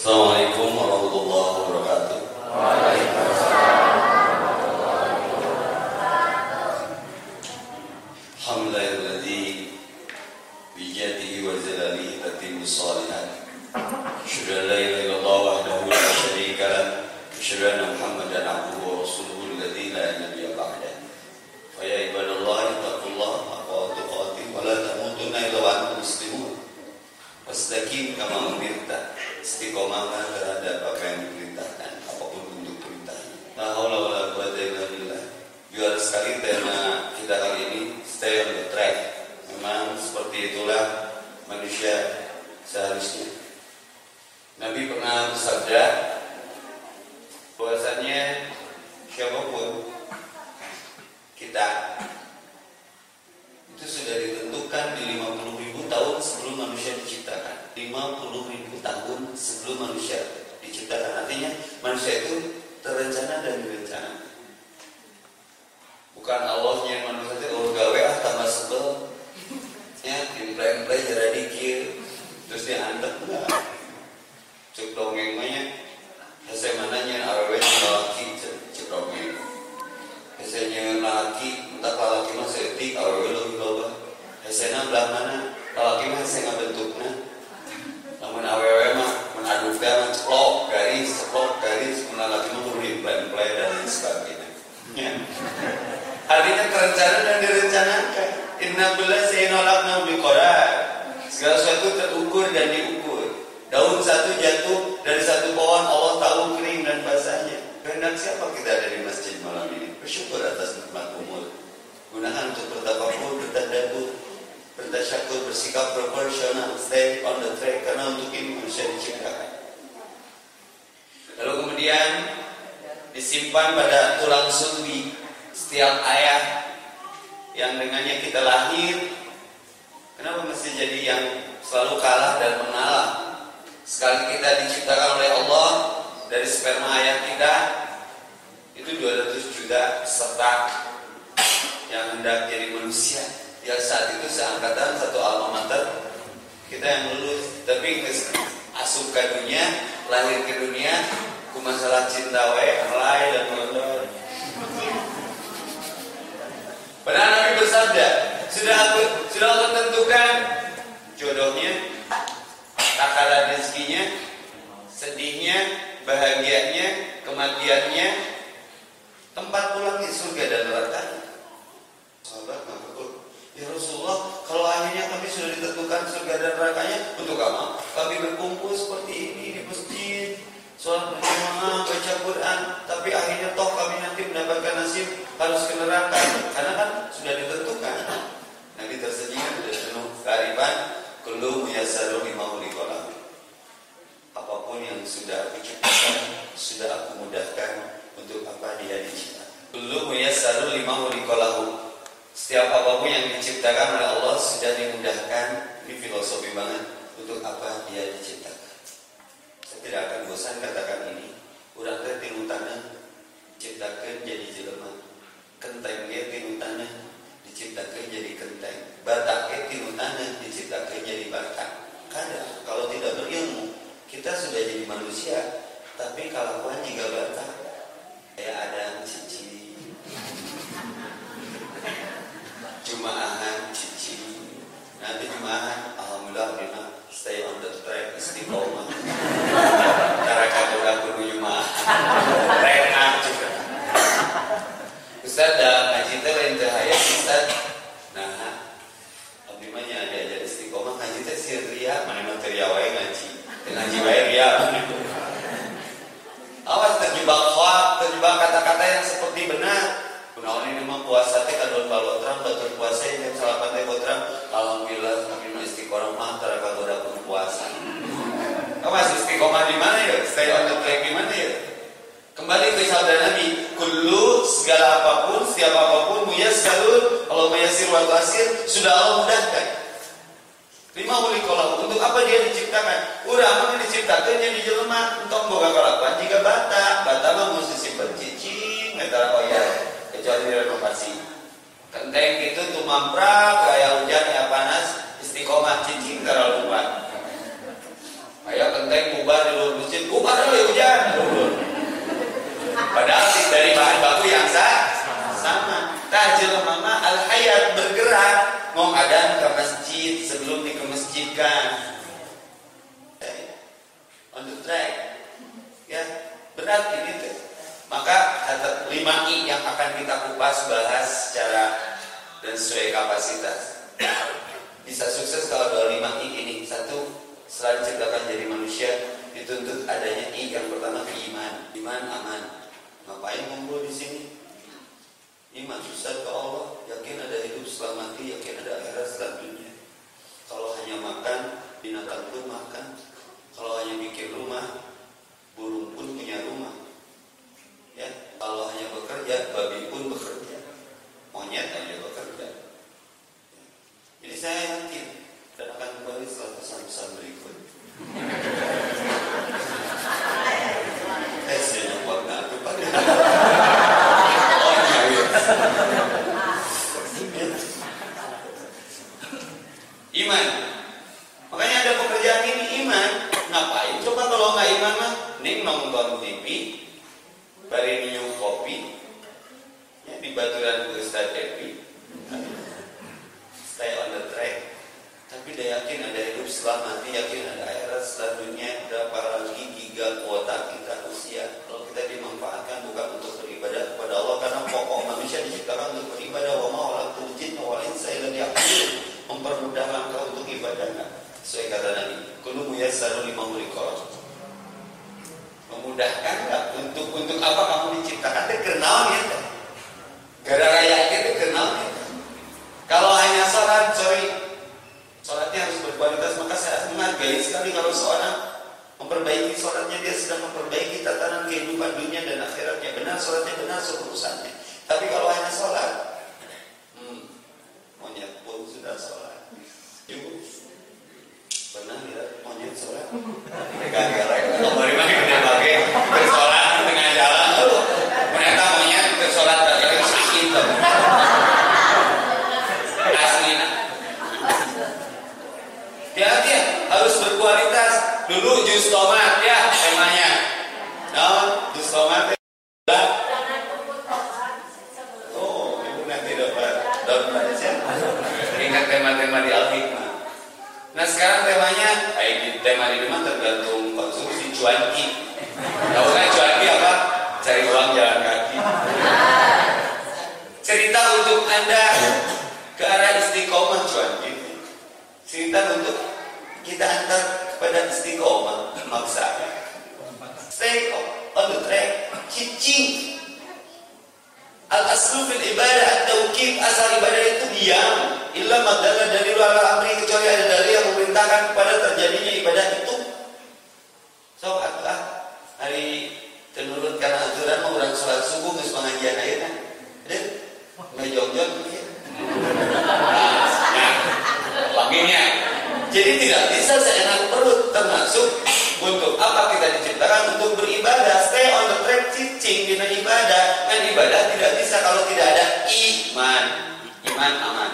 Assalamualaikum warahmatullahi wabarakatuh. Alhamdulillahilladzi saat itu seangkatan satu alma mater. Kita yang lulus tapi asup ke dunia lahir ke dunia ku masalah cinta wae mulai dan molor Padahal Nabi bersabda, sudah aku sudah aku tentukan jodohnya, takaran rezekinya, sedihnya, bahagianya, kematiannya, tempat pulangnya surga dan neraka. Sahabat mengaku, ya Rasulullah, kalau akhirnya kami sudah ditentukan surga dan nerakanya, untuk apa? Kami berkumpul seperti ini di masjid, sholat berjamaah, baca Quran, tapi akhirnya toh kami nanti mendapatkan nasib harus ke neraka, karena kan sudah ditentukan. Nabi tersenyum dan penuh kearifan, kullu muyassarun lima ulikolam. Apa pun yang sudah aku ciptakan, sudah aku mudahkan untuk apa dia diciptakan. Kullu muyassarun lima ulikolahu. Setiap apa pun yang diciptakan oleh Allah sudah dimudahkan. Ini filosofi banget untuk apa dia diciptakan. Saya tidak akan bosan katakan ini. Urang teh tanah diciptakan jadi jelema. Kenteng ge tilu tanah diciptakan jadi kenteng. Batak tanah diciptakan jadi batak. Kadang kalau tidak berilmu, kita sudah jadi manusia, tapi kelakuan juga batak. Kayak ada cici. Jumaahan cici. Nanti jumaahan alhamdulillah bima stay on the track istiqomah. Cara kadoda kudu jumah. Renang juga. Ustaz dah ngaji teh lain teh hayang Ustaz. Nah, abdi mah nya ada ajar istiqomah ngaji teh sieun ria, mana mah teh ngaji. Ngaji wae ria. Awas terjebak hoak, terjebak kata-kata yang seperti benar. Kunaon ini mah puasa teh kadon balotrang batur puasa yang salapan teh botrang. Alhamdulillah kami mah istiqomah mah tara kagoda pun puasa. Awas istiqomah di mana ya? Stay on the track di mana ya? Kembali ke sabda Nabi, kullu segala apa pun, setiap apa pun muyassarun, kalau muyassir wa tasir sudah Allah mudahkan. Lima uli kolam untuk apa dia diciptakan? Udah mana diciptakan jadi jelema untuk boga kelakuan jika bata, bata mah mesti mamprak gaya hujan ya panas istiqomah cincin terlalu kuat kayak kenteng bubar di luar masjid bubar kalau ya hujan. Padahal dari bahan baku yang sah sama. Tajil mama al hayat bergerak mau adan ke masjid sebelum di ke on the track. Ya berat ini tuh. Maka lima i yang akan kita kupas bahas secara dan sesuai kapasitas. Bisa sukses kalau dua lima i ini. Satu selain diciptakan jadi manusia dituntut adanya i yang pertama iman iman aman. Ngapain ngumpul di sini? Iman susah ke Allah. Yakin ada hidup setelah mati yakin ada akhirat selanjutnya kalau hanya makan binatang pun makan. Kalau hanya bikin rumah burung pun punya rumah. Ya kalau hanya bekerja babi pun bekerja monyet hanya bekerja jadi saya yakin dan akan kembali setelah pesan-pesan berikut. Eh saya warna itu pada iman. Makanya ada pekerjaan ini iman. Ngapain? Coba kalau nggak iman mah nih nonton TV bari minum kopi ya, di baturan Ustaz Epi stay on the track. Tapi dia yakin ada hidup setelah mati yakin ada akhirat setelah dunia berapa lagi giga kuota kita usia. Kalau kita dimanfaatkan bukan untuk beribadah kepada Allah karena pokok manusia diciptakan untuk beribadah. Wa ma'alatul jin wa insa illa mempermudah langkah untuk ibadah. Sesuai kata Nabi kullu muyassaru lima memudahkan nggak? Untuk untuk apa kamu diciptakan? Itu kenal ya gara-gara yakin itu kenal ya. Kalau hanya sholat sorry sholatnya harus berkualitas maka saya menghargai sekali kalau seorang memperbaiki sholatnya dia sedang memperbaiki tatanan kehidupan dunia dan akhiratnya. Benar sholatnya benar seurusannya tapi kalau hanya sholat hmm, monyet pun sudah sholat. Ibu pernah lihat monyet sholat? Mereka galak kalau dari mana kita pakai bersolat di tengah jalan tuh ternyata monyet bersolat dari sakit tuh asli ya dia harus berkualitas dulu jus tomat ya temanya nah jus tomat oh ibu nanti dapat dapat baca ingat tema-tema di Al-Hikmah Nah sekarang temanya, eh, tema di rumah tergantung konsumsi cuanki. Tahu kan cuanki apa? Cari uang jalan kaki. Cerita untuk anda ke arah istiqomah cuanki. Cerita untuk kita antar kepada istiqomah maksa. Stay on the track, cicing. Al aslu fil ibadah atau tauqif asal ibadah itu diam. Illa madalla dari luar amri kecuali ada dari yang memerintahkan kepada terjadinya ibadah itu. So ah hari menurut karena aturan mau orang sholat subuh nggak pengajian aja kan? Deh, nggak jong-jong Nah, baginya. Jadi tidak bisa seenak perut termasuk untuk apa kita diciptakan untuk beribadah stay on the track cicing dengan ibadah kan ibadah tidak bisa kalau tidak ada iman iman aman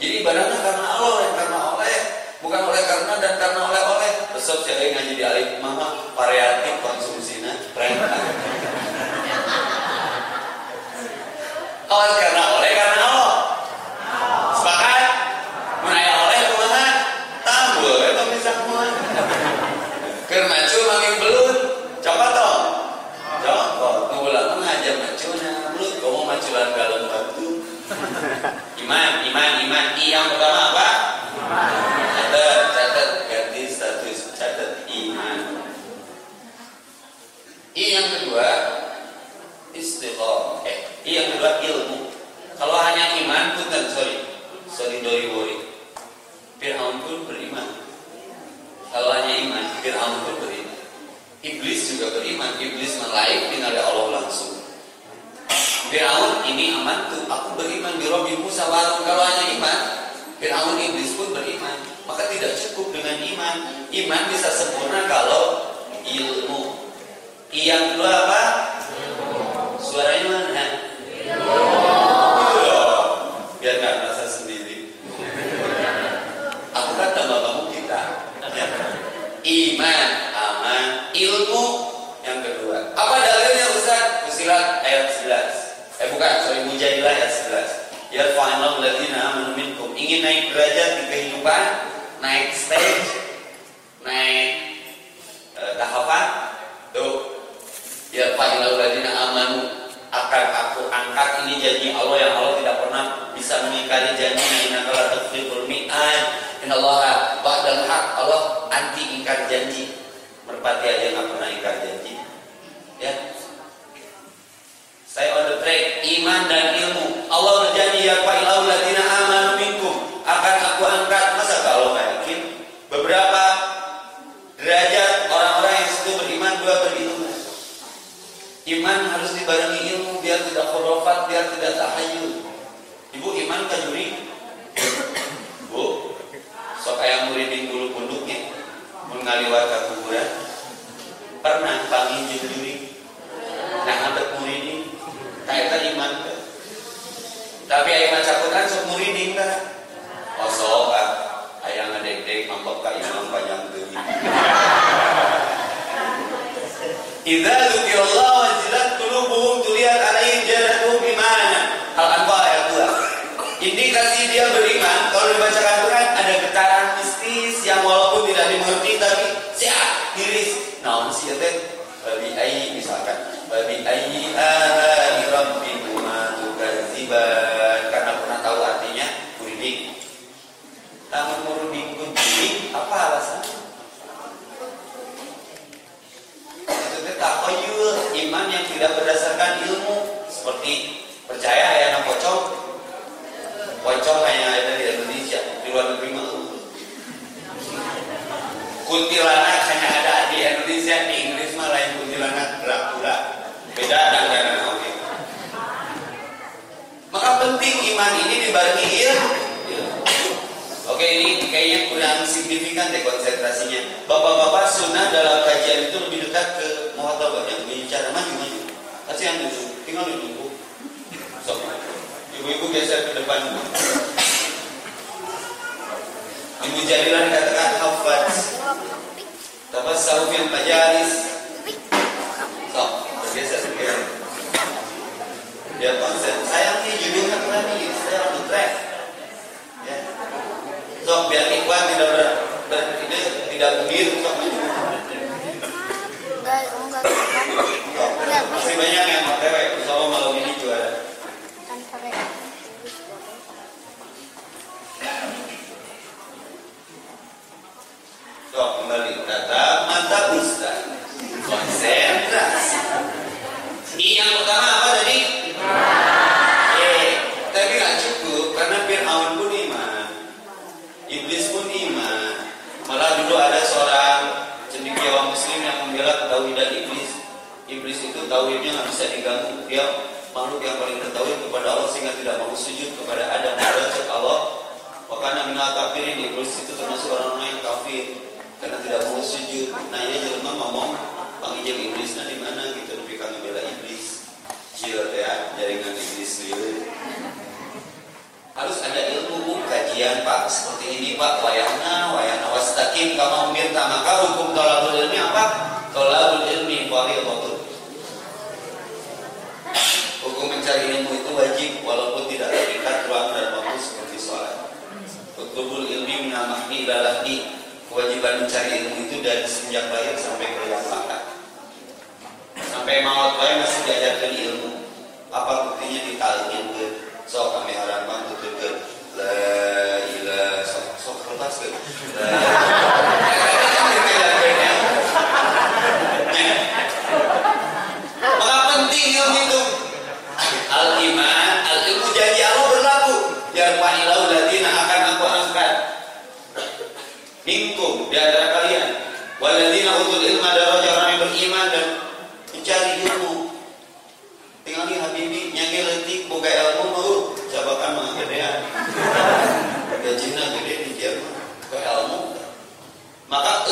jadi ibadahnya karena Allah dan karena oleh bukan oleh karena dan karena oleh oleh besok saya ngaji di alif mama variatif konsumsinya perintah oleh karena oleh karena Allah sepakat menaya oleh kumaha tambah itu bisa kumaha keur macu makin belut coba dong coba ngulang mengajar macuna belut kamu maculan galon batu iman iman iman i yang pertama apa catat catat ganti status catat iman i yang kedua istiqomah eh i yang kedua ilmu kalau hanya iman punten sorry sorry dori wori Fir'aun pun beriman kalau hanya iman Fir'aun pun beriman Iblis juga beriman Iblis melaik oleh Allah langsung Fir'aun ini aman tuh aku beriman di Robi Musa warung kalau hanya iman Fir'aun Iblis pun beriman. Maka tidak cukup dengan iman. Iman bisa sempurna kalau ilmu. Yang kedua apa? Suaranya mana? Iya. biar nggak merasa sendiri. Aku kan tambah kamu kita iman aman ilmu. Yang kedua. Apa dalilnya Ustaz Fusilat ayat 11 eh bukan sorry Mujadilah ayat 11 Ya final ladina amanu minkum. Ingin naik derajat di kehidupan, naik stage, naik uh, tahapan. Tuh. Ya final ladina amanu akan aku angkat ini janji Allah yang Allah tidak pernah bisa mengingkari janji inna kala tafsirul mi'ad Allah ba'dal haq Allah anti ingkar janji merpati aja nggak pernah ingkar janji ya saya on the track iman dan ilmu. Allah berjanji ya fa'ilau ladina amanu minkum akan aku angkat. Masa kalau nggak yakin? Beberapa derajat orang-orang yang situ beriman dua berilmu. Iman harus dibarengi ilmu biar tidak khurafat, biar tidak tahayul. Ibu iman kan juri? Bu, sok ayam muridin bulu punduknya mengaliwat ke kuburan. Pernah panggil juri? Nah, ada muridin kayak iman tapi ayah cakutan sok muridin kan osok ah ayah ngedek-dek mambok ka imam panjang geuning Idza dzukirallahu wajilat qulubuhum tuliat alaihim jannatuhum imana. Al-Anfal ayat 2. Indikasi dia beriman kalau dibacakan Quran ada getaran mistis yang walaupun tidak dimengerti tapi siap diris. Naon sih teh? Babi ai misalkan Babi ayyi alai rabbikuma tukadziban Karena pernah tahu artinya Kuriding Namun meruding kuriding Apa alasan? Maksudnya takoyul Iman yang tidak berdasarkan ilmu. Seperti percaya ya anak pocong. Pocong hanya ada di Indonesia Di luar negeri mah Kuntilanak hanya ada di Indonesia Di Inggris mah lain kuntilanak Dracula beda dengan oke. Maka penting iman ini dibarengi ilmu. Oke ini kayaknya kurang signifikan deh konsentrasinya. Bapak-bapak sunnah dalam kajian itu lebih dekat ke muhatabah yang bicara maju maju kasih yang duduk tinggal duduk so, ibu-ibu geser ke depan Ibu Jalilan katakan hafaz Tapas sahuf yang majalis So, bergeser sedikit. Dia konsen. Sayang nih judulnya keren nih. Saya on the track. Ya. So, biar ikhwan tidak ber, ber ini tidak bugir. So, masih banyak yang mau tewek. Insya Allah malam ini juara. So, kembali kata mata ustaz konsentrasi. I yang pertama apa tadi? Eh, tapi nggak cukup karena Fir'aun pun iman, iblis pun iman. Malah dulu ada seorang cendekiawan muslim yang membela ketauhidan iblis. Tauhidnya nggak bisa diganggu. Dia makhluk yang paling bertauhid kepada Allah sehingga tidak mau sujud kepada Adam. Merajak Allah. Wakana minal kafirin iblis itu termasuk orang-orang yang kafir karena tidak mau sujud. Nah ini jelma ngomong panggil iblis di mana gitu lebih kang bela iblis jilat ya jaringan iblis liur harus ada ilmu kajian pak seperti ini pak wayahna wayahna wastakim kama umirta maka hukum tolabul ilmi apa tolabul ilmi fardhatun hukum mencari ilmu itu wajib walaupun tidak terikat ruang dan waktu seperti sholat. Kutubul ilmi minal mahdi lalahdi kewajiban mencari ilmu itu dari sejak lahir sampai ke yang sampai maut bae masih diajarkan ilmu. Apa buktinya ditalkin ke so kami harapan tutup ke la ilah sok sok kertas ke maka penting ilmu itu al iman al ilmu janji Allah berlaku yarfa'illahu ladina akan aku angkat minkum di antara kalian. Waladina utul ilma darajah orang yang beriman dan mencari ilmu. Tinggal di habibi nyangge letik boga ilmu mau jabakan mga gedean gajinya gede di Jerman ke ilmu. Maka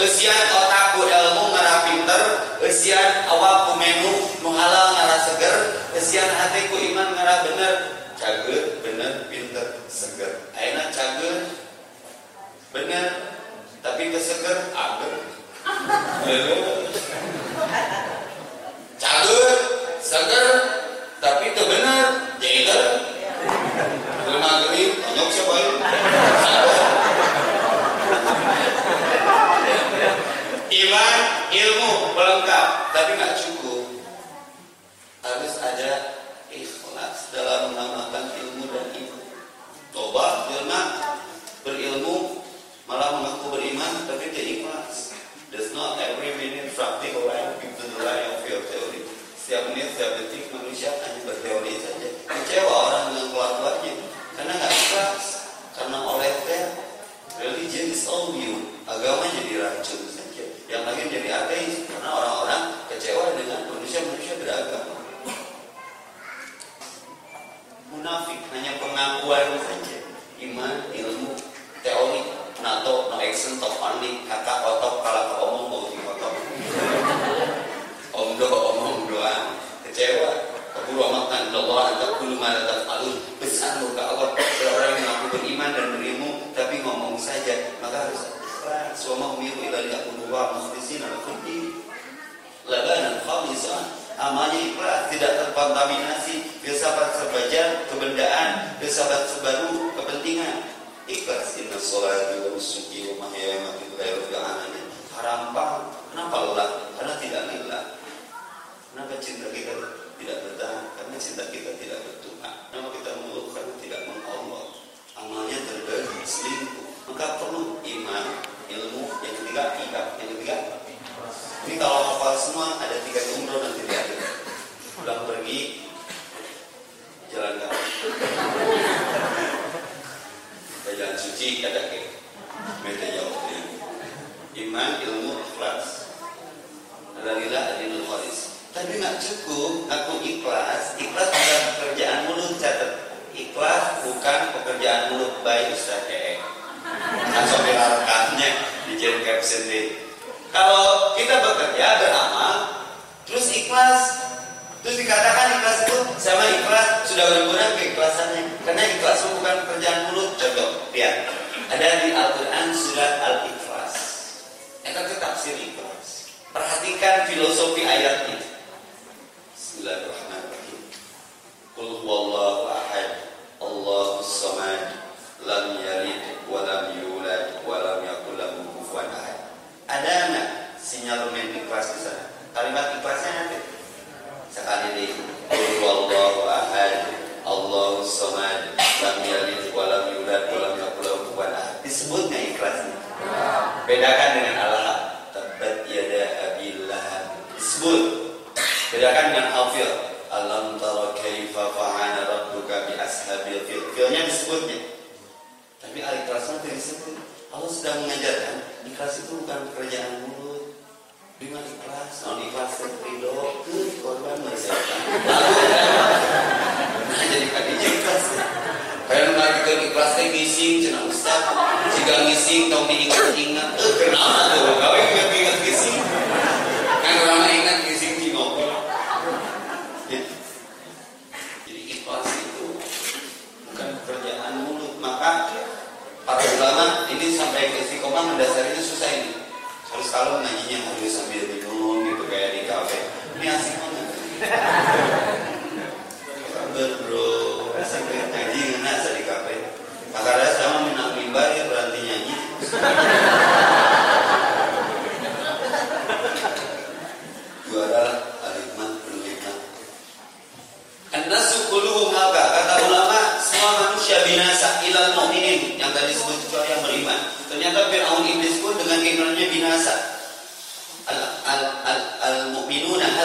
esian otak ku ilmu ngarah pinter. Esian awak ku menu nu halal ngarah seger. Esian hati ku iman ngarah bener cager bener pinter seger. Ayeuna cager benar tapi keseger ager cager seger tapi kebenar jailer lemah geli, nyok siapa iman ilmu pelengkap tapi nggak cukup. Harus ada ikhlas dalam mengamalkan ilmu dan ilmu tobat Detik manusia hanya berteori saja. Kecewa orang dengan keluarganya karena nggak ikhlas, karena oleh teh religion is all you. Agama jadi racun saja. Yang lain jadi ateis karena orang-orang kecewa dengan manusia-manusia beragama. Munafik hanya pengakuan saja. Iman, ilmu, teori, nato, no action, top only, kata otok, kalau omong, mau doang. Kecewa. Keburu amatkan Allah anta kulu mana alun Besar muka Allah. Orang yang mengaku beriman dan berilmu tapi ngomong saja, maka harus ikhlas. Wa ma'umiru ila liya'buduwa mukhlisina lakuddin. Labanan khalisan amalnya ikhlas tidak terkontaminasi filsafat sebajar kebendaan filsafat sebaru kepentingan ikhlas inna sholati wa nusuki wa mahyaya wa lillahi rabbil alamin haram kenapa lelah karena tidak lillah kenapa cinta kita tidak bertahan? Karena cinta kita tidak bertuhan. Kenapa kita mengeluh karena tidak mengallah amalnya terbagi selingkuh. Maka perlu iman ilmu yang ketiga ikat yang ketiga? Ini kalau hafal semua ada tiga umroh nanti di.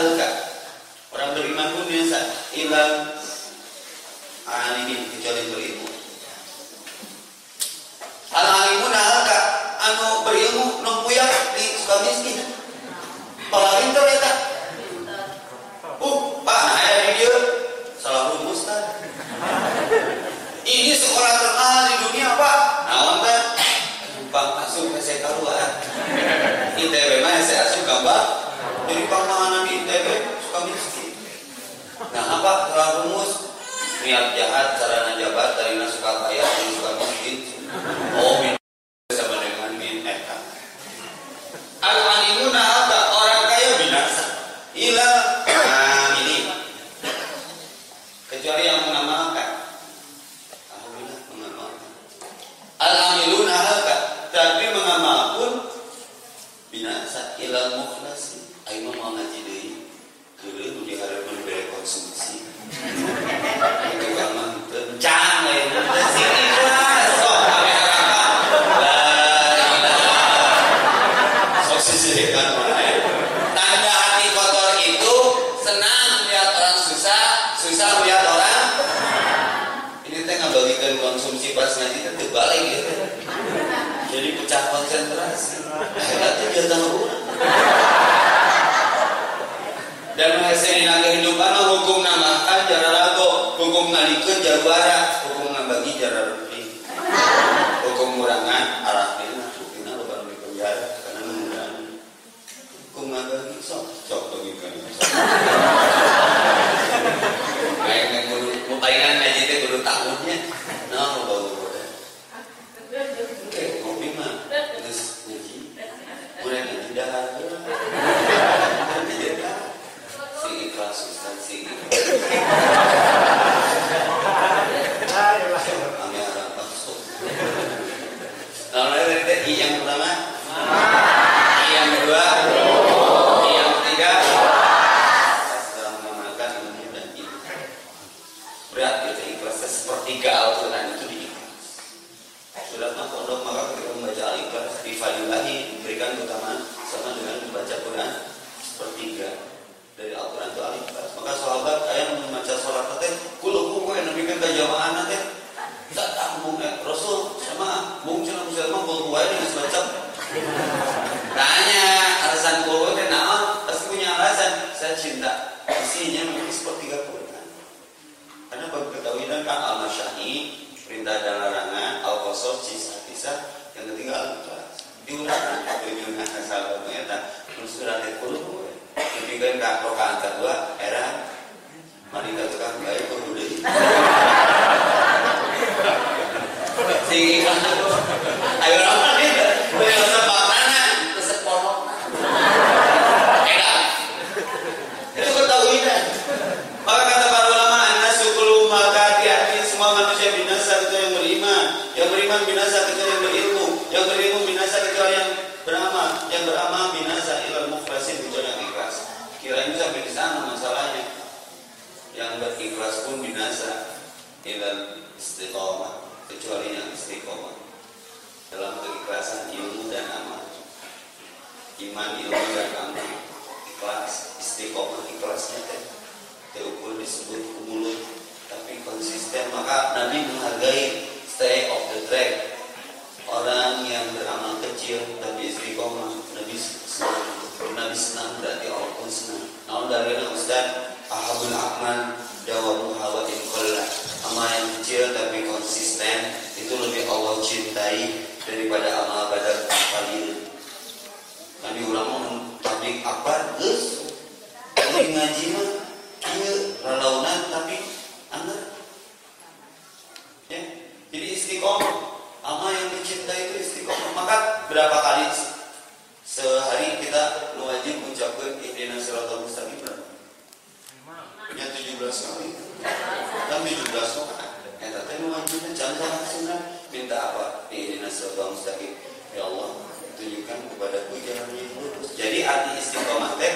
Halka. Orang beriman pun binasa ilal alimin kecuali berilmu. Al alimuna halka anu berilmu nompuyak di suka miskin. Paling ternyata. Uh, Pak, nah ya dia salah rumus ini sekolah terkenal di dunia pak nah kan pak asuh saya keluar ITB mah saya asuh gambar jadi pantangan nah apa? Salah rumus. Niat jahat cara najabat dari nasuka kaya dan suka miskin oh min sama dengan min eka al alimuna apa orang kaya binasa ila ini kecuali yang mengamalkan alhamdulillah mengamalkan al-amiluna halka tapi mengamal pun binasa ilal mukhlasi ayo mah mau ngaji deui keuleuh nu dihareupeun bere konsumsi itu kan mah teu can lain teh sing ikhlas sok ame harapan la ilaha sok sisihkan wae tanda hati kotor itu senang melihat orang susah susah melihat orang ini teh ngabagikan konsumsi pas ngaji teh teu balik gitu jadi pecah konsentrasi akhirnya dia tahu dan menghasilkan kehidupan hukum namakan jara rago hukum jaruara hukum ngabagi jara rupi hukum murangan arah dina buktina lo baru di penjara karena mengurangi hukum ngabagi sok sok bagikeun kayak yang kudu mupainan ngaji teh kudu tahunnya nah lo baru Oke, ngopi mah geus ngaji. Mulai ngaji dahar. Ngaji dahar. Si ikhlas Ustaz, si ikhlas. Ame arah masuk. Nah, mulai dari tadi yang pertama. I yang kedua. I yang ketiga. Setelah mengamalkan ilmu dan ilmu. Berat ikhlasnya sepertiga Al-Quran itu diikhlas sudah mah pondok maka ketika membaca al-ikhlas difadilahi diberikan keutamaan sama dengan membaca Quran sepertiga dari Al-Quran itu al-ikhlas. Maka sahabat ayah membaca sholat teh kulo kulo yang nabi kan kajamaah teh tak tanggung ya. Rasul sama bung cina bisa mah kulo ini semacam? Tanya alasan kulo teh naon pasti punya alasan. Saya cinta isinya memiliki sepertiga Ketahuan kan al-masyahi perintah dan larangan al qasas kisah-kisah yang ketiga al diulang tujuannya asal ternyata kulub tapi kan kak rokaan kedua era mari kita tukang baik peduli si ayo ramah nih beliau sebab mana resep ponok enak itu ketahuan maka kata para ulama anas sukulu maka hati-hati semua manusia binasa kecuali yang beriman yang beriman binasa kecuali yang berilmu yang berilmu binasa kecuali yang beramal yang beramal binasa ilal mukhlasin kecuali yang ikhlas kirain sampai di sana masalahnya. Yang berikhlas pun binasa ilal istiqomah kecuali yang istiqomah. Dalam keikhlasan ilmu dan amal. Iman ilmu dan amal. Ikhlas istiqomah ikhlasnya teh terukur disebut mulut tapi konsisten maka Nabi menghargai stay of the track. Orang yang beramal kecil tapi istiqomah Nabi senang Nabi senang berarti Allah pun senang nah dari Ustaz ahabul aman dawamu hawa in amal yang kecil tapi konsisten itu lebih Allah cintai daripada amal badan palil Nabi ulama tablik apa geus ini ngaji mah kieu ralaunan tapi anak ya jadi istiqomah. Amal yang dicintai itu istiqomah. Maka berapa kali sehari kita wajib mengucapkan ihdinas siratal mustaqim berapa? Ya 17 kali. Dan 17 rakaat. Ya tadi wajibnya jangan salah sunnah minta apa? Ihdinas siratal mustaqim. Ya Allah, tunjukkan kepadaku jalan yang lurus. Jadi arti istiqomah teh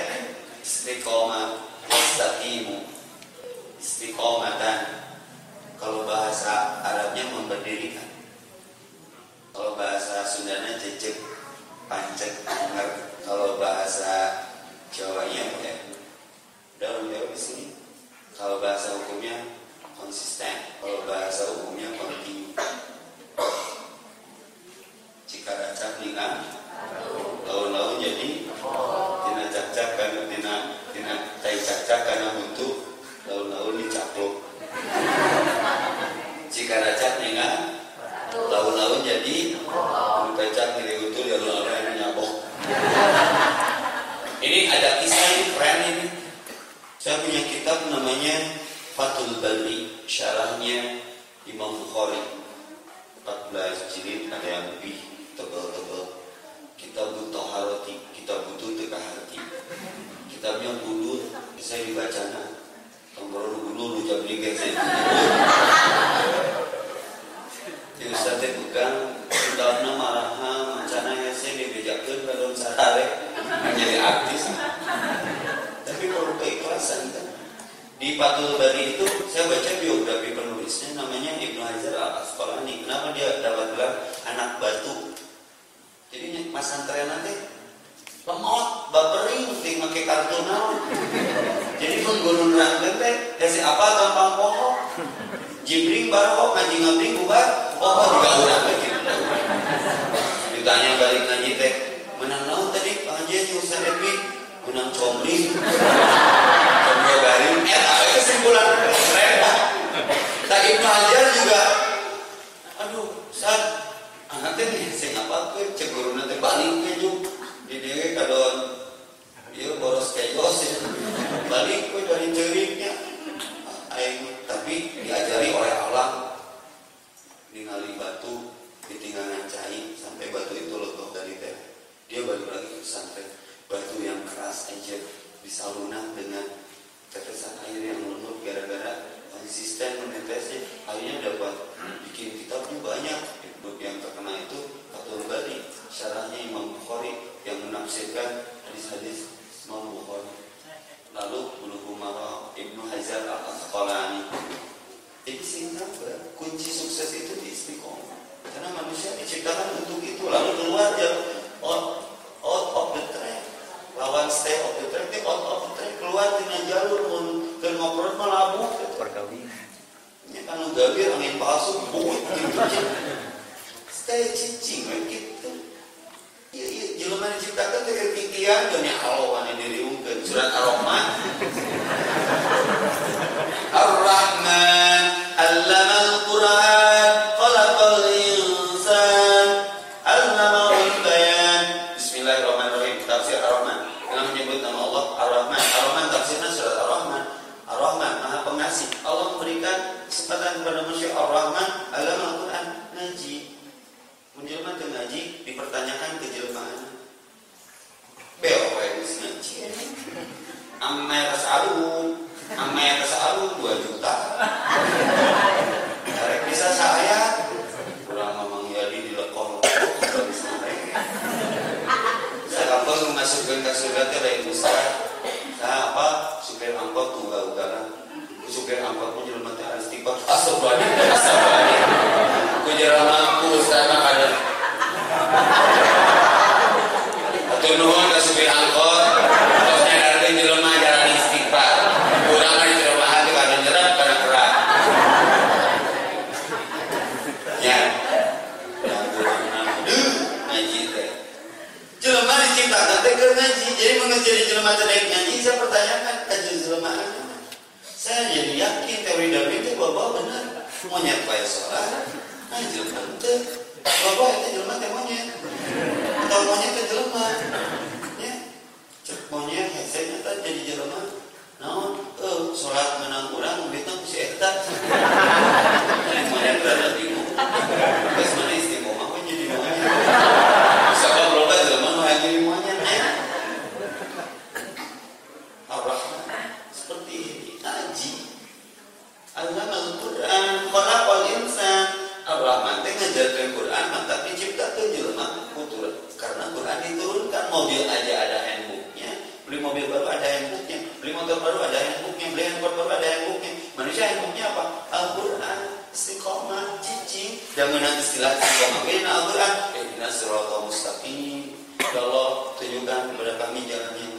Abdurrahman teh ngajarkan Quran mantap diciptakan jelema kutura karena Quran diturunkan mobil aja ada handbooknya beli mobil baru ada handbooknya beli motor baru ada handbooknya beli handphone baru ada handbooknya. Manusia handbooknya apa? Al-Quran istiqomah cici. Dan menang istilah istiqomah ini Al-Quran? Ihdina suratul mustaqim. Mustafi Allah tunjukkan kepada kami jalan yang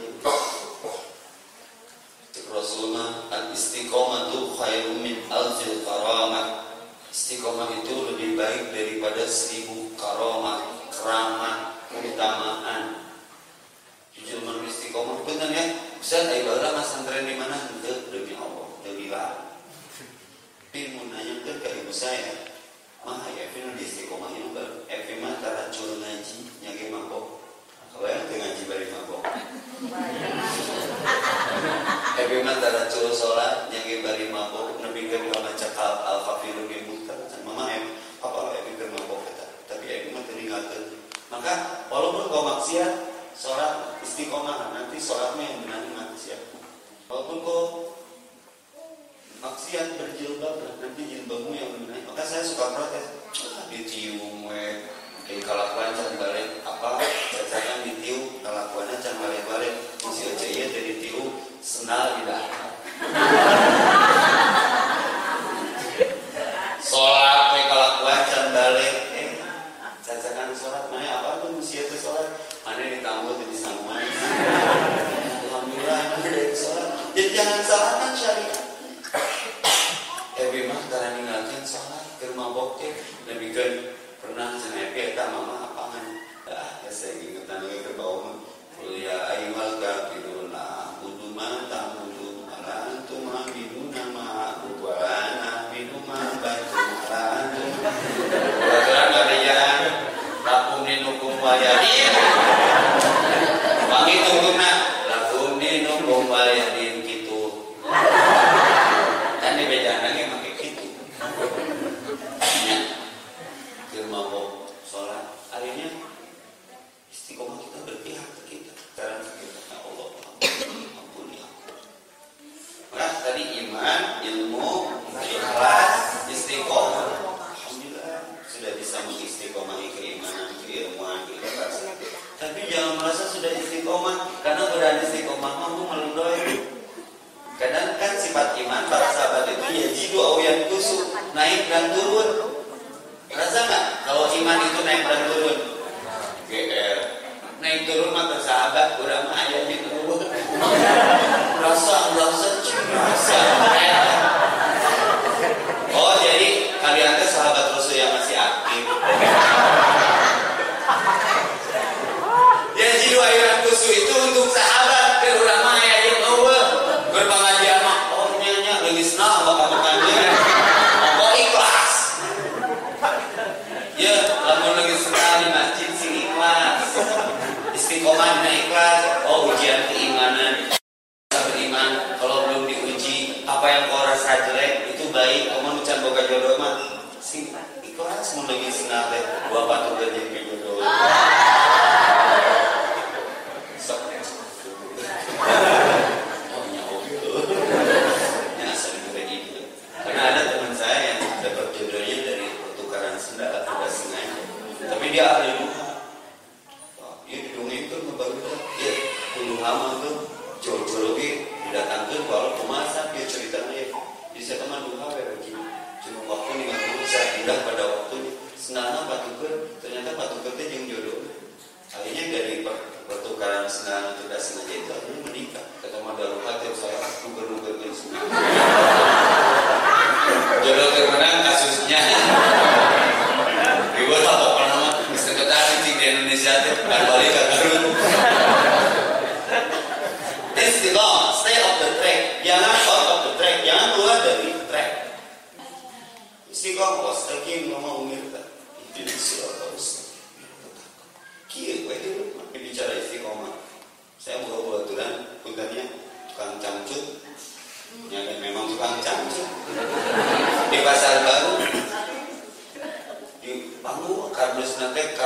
Rasulullah al-istiqomah tuh, khairumin, min alfil karamah istiqomah itu lebih baik daripada seribu karomah, keramat, keutamaan. Jujur menurut istiqomah, benar ya? Ustaz, ibadah mas antren di mana? Untuk demi Allah, demi lah. Pin nanya ke ibu saya, mah ya Pin di istiqomah itu kan? Evin mah taracul ngaji, nyagi mabok. Kalau yang ngaji bari mabok. Evin mah taracul sholat, nyagi balik mabok. Nabi kan kalau cakap al-kafirun ibu mama em papa em ke mabok kata? Tapi em mah maka walaupun kau maksiat sholat istiqomah nanti sholatnya yang benar maksiat walaupun kau maksiat berjilbab nanti jilbabmu yang benar maka saya suka protes. Ah, Dicium weh jadi kalakuan can balik apa? Cacakan ditiu kalakuannya can balik balik masih aja ya jadi tiu senal tidak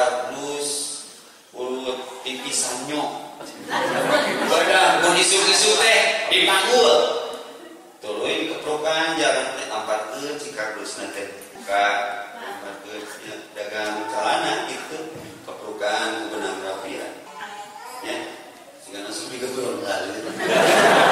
kardus ulut pipisan nyok Benar, mun isu-isu teh dipanggul. tuluin keprokan jalan teh tamparkeun si kardus nanti buka tamparkeun ya, dagang calana itu keprokan benang rapian. Ya, sigana supi lalu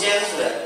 坚持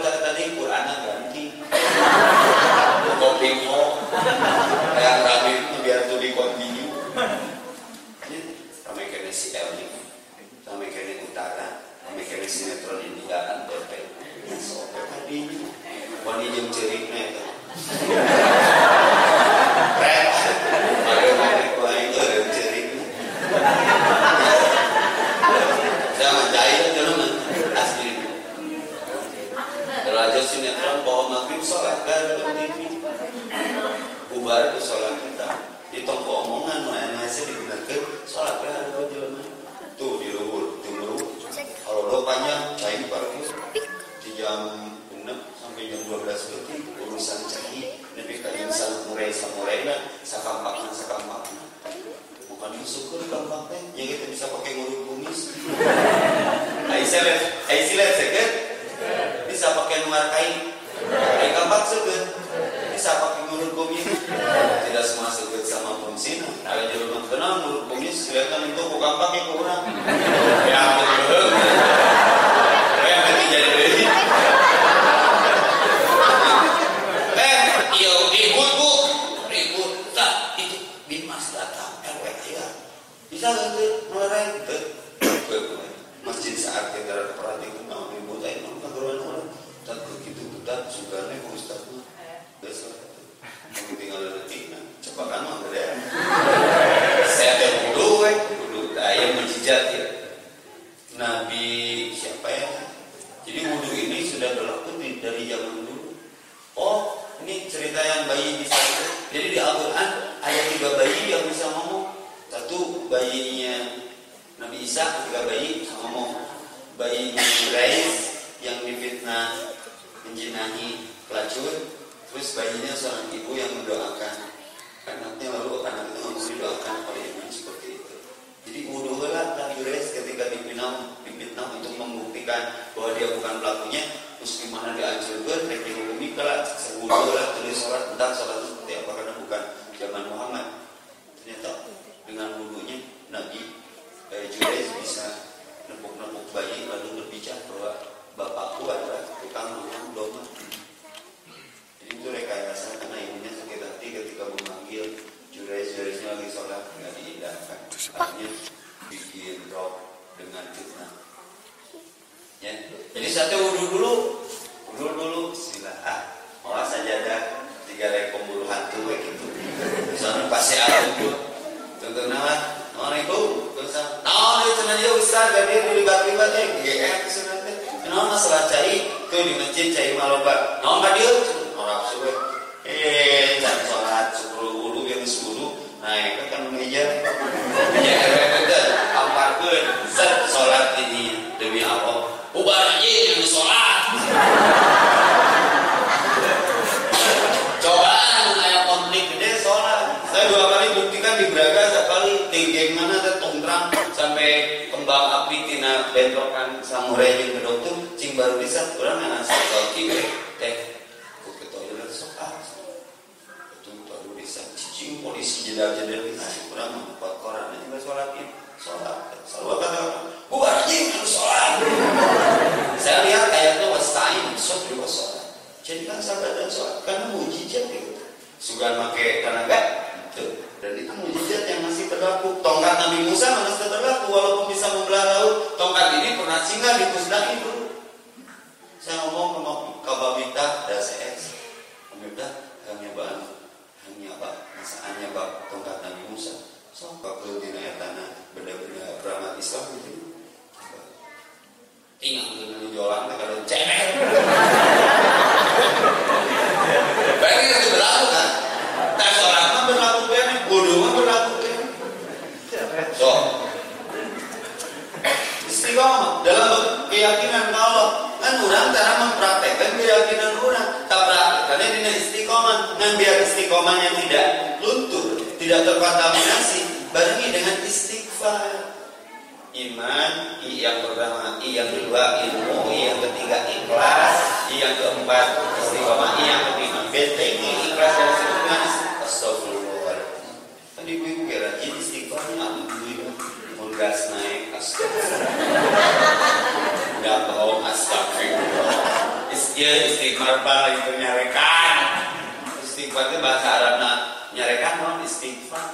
kata nih Quran bisa nepuk-nepuk bayi lalu berbicara bahwa bapakku adalah tukang menang domba. Jadi itu rekayasa karena ibunya sakit hati ketika memanggil jurais-jurisnya lagi sholat nggak diindahkan. Akhirnya bikin rob dengan fitnah. Ya. Jadi satu wudhu dulu, wudhu dulu silakan. Malah ada tiga lekong bulu hantu kayak gitu. Soalnya pasti ada wudhu. Tentu nama, Assalamualaikum. Nah, itu dia ustaz, dia dilibat-libat eh, GR sunat teh. Kenapa masalah cai? Tuh di masjid cai maloba. Nah, nggak dia orang suwe. Eh, jangan sholat, sepuluh wudhu yang sepuluh. Nah, itu kan meja. Ya, kita amparkeun set sholat ini demi Allah. Ubar aja yang sholat. Cobaan kayak konflik gede sholat. Saya dua kali buktikan di Braga sekali tinggi mana teh tongkrang sampai kembang api tina samurai jeung kedokter cing baru bisa urang ngan sakal kieu teh ku ke toilet sok. Itu baru bisa cicing polisi jedal-jedal nah urang mah empat koran juga sholat itu sholat selalu kata bubar aja harus sholat saya lihat ayatnya wastain sok juga sholat jadi kan sabar dan sholat karena mujizat itu sudah pakai tenaga itu dan itu mujizat yang masih berlaku. Tongkat Nabi Musa masih berlaku walaupun bisa membelah laut. Tongkat ini pernah singgah di Pusdaki dulu saya ngomong sama Kababita dan CS Kababita hanya bahan hanya pak. Masaannya pak tongkat Nabi Musa. So pak dina tanah benda-benda keramat Islam itu. Tinggal dengan jualan kalau cewek Berarti itu berlaku kan? Tak sholat mah berlaku kan? Wudhu mah berlaku kan? So, dalam keyakinan kalau kan orang cara mempraktekkan keyakinan orang. Tak praktekannya dengan istiqomah. Dan biar istiqomahnya tidak luntur tidak terkontaminasi. Barengi dengan istighfar. Iman I yang pertama I yang kedua ilmu I yang ketiga ikhlas I yang keempat istiqomah I yang kelima bentengi ikhlas dan istiqomah astagfirullah kan ibu-ibu kira jadi istiqomah ibu-ibu gas naik astagfirullah udah bohong astagfirullah ya istighfar bal itu nyarekan istighfar itu bahasa Arabnya nyarekan non istighfar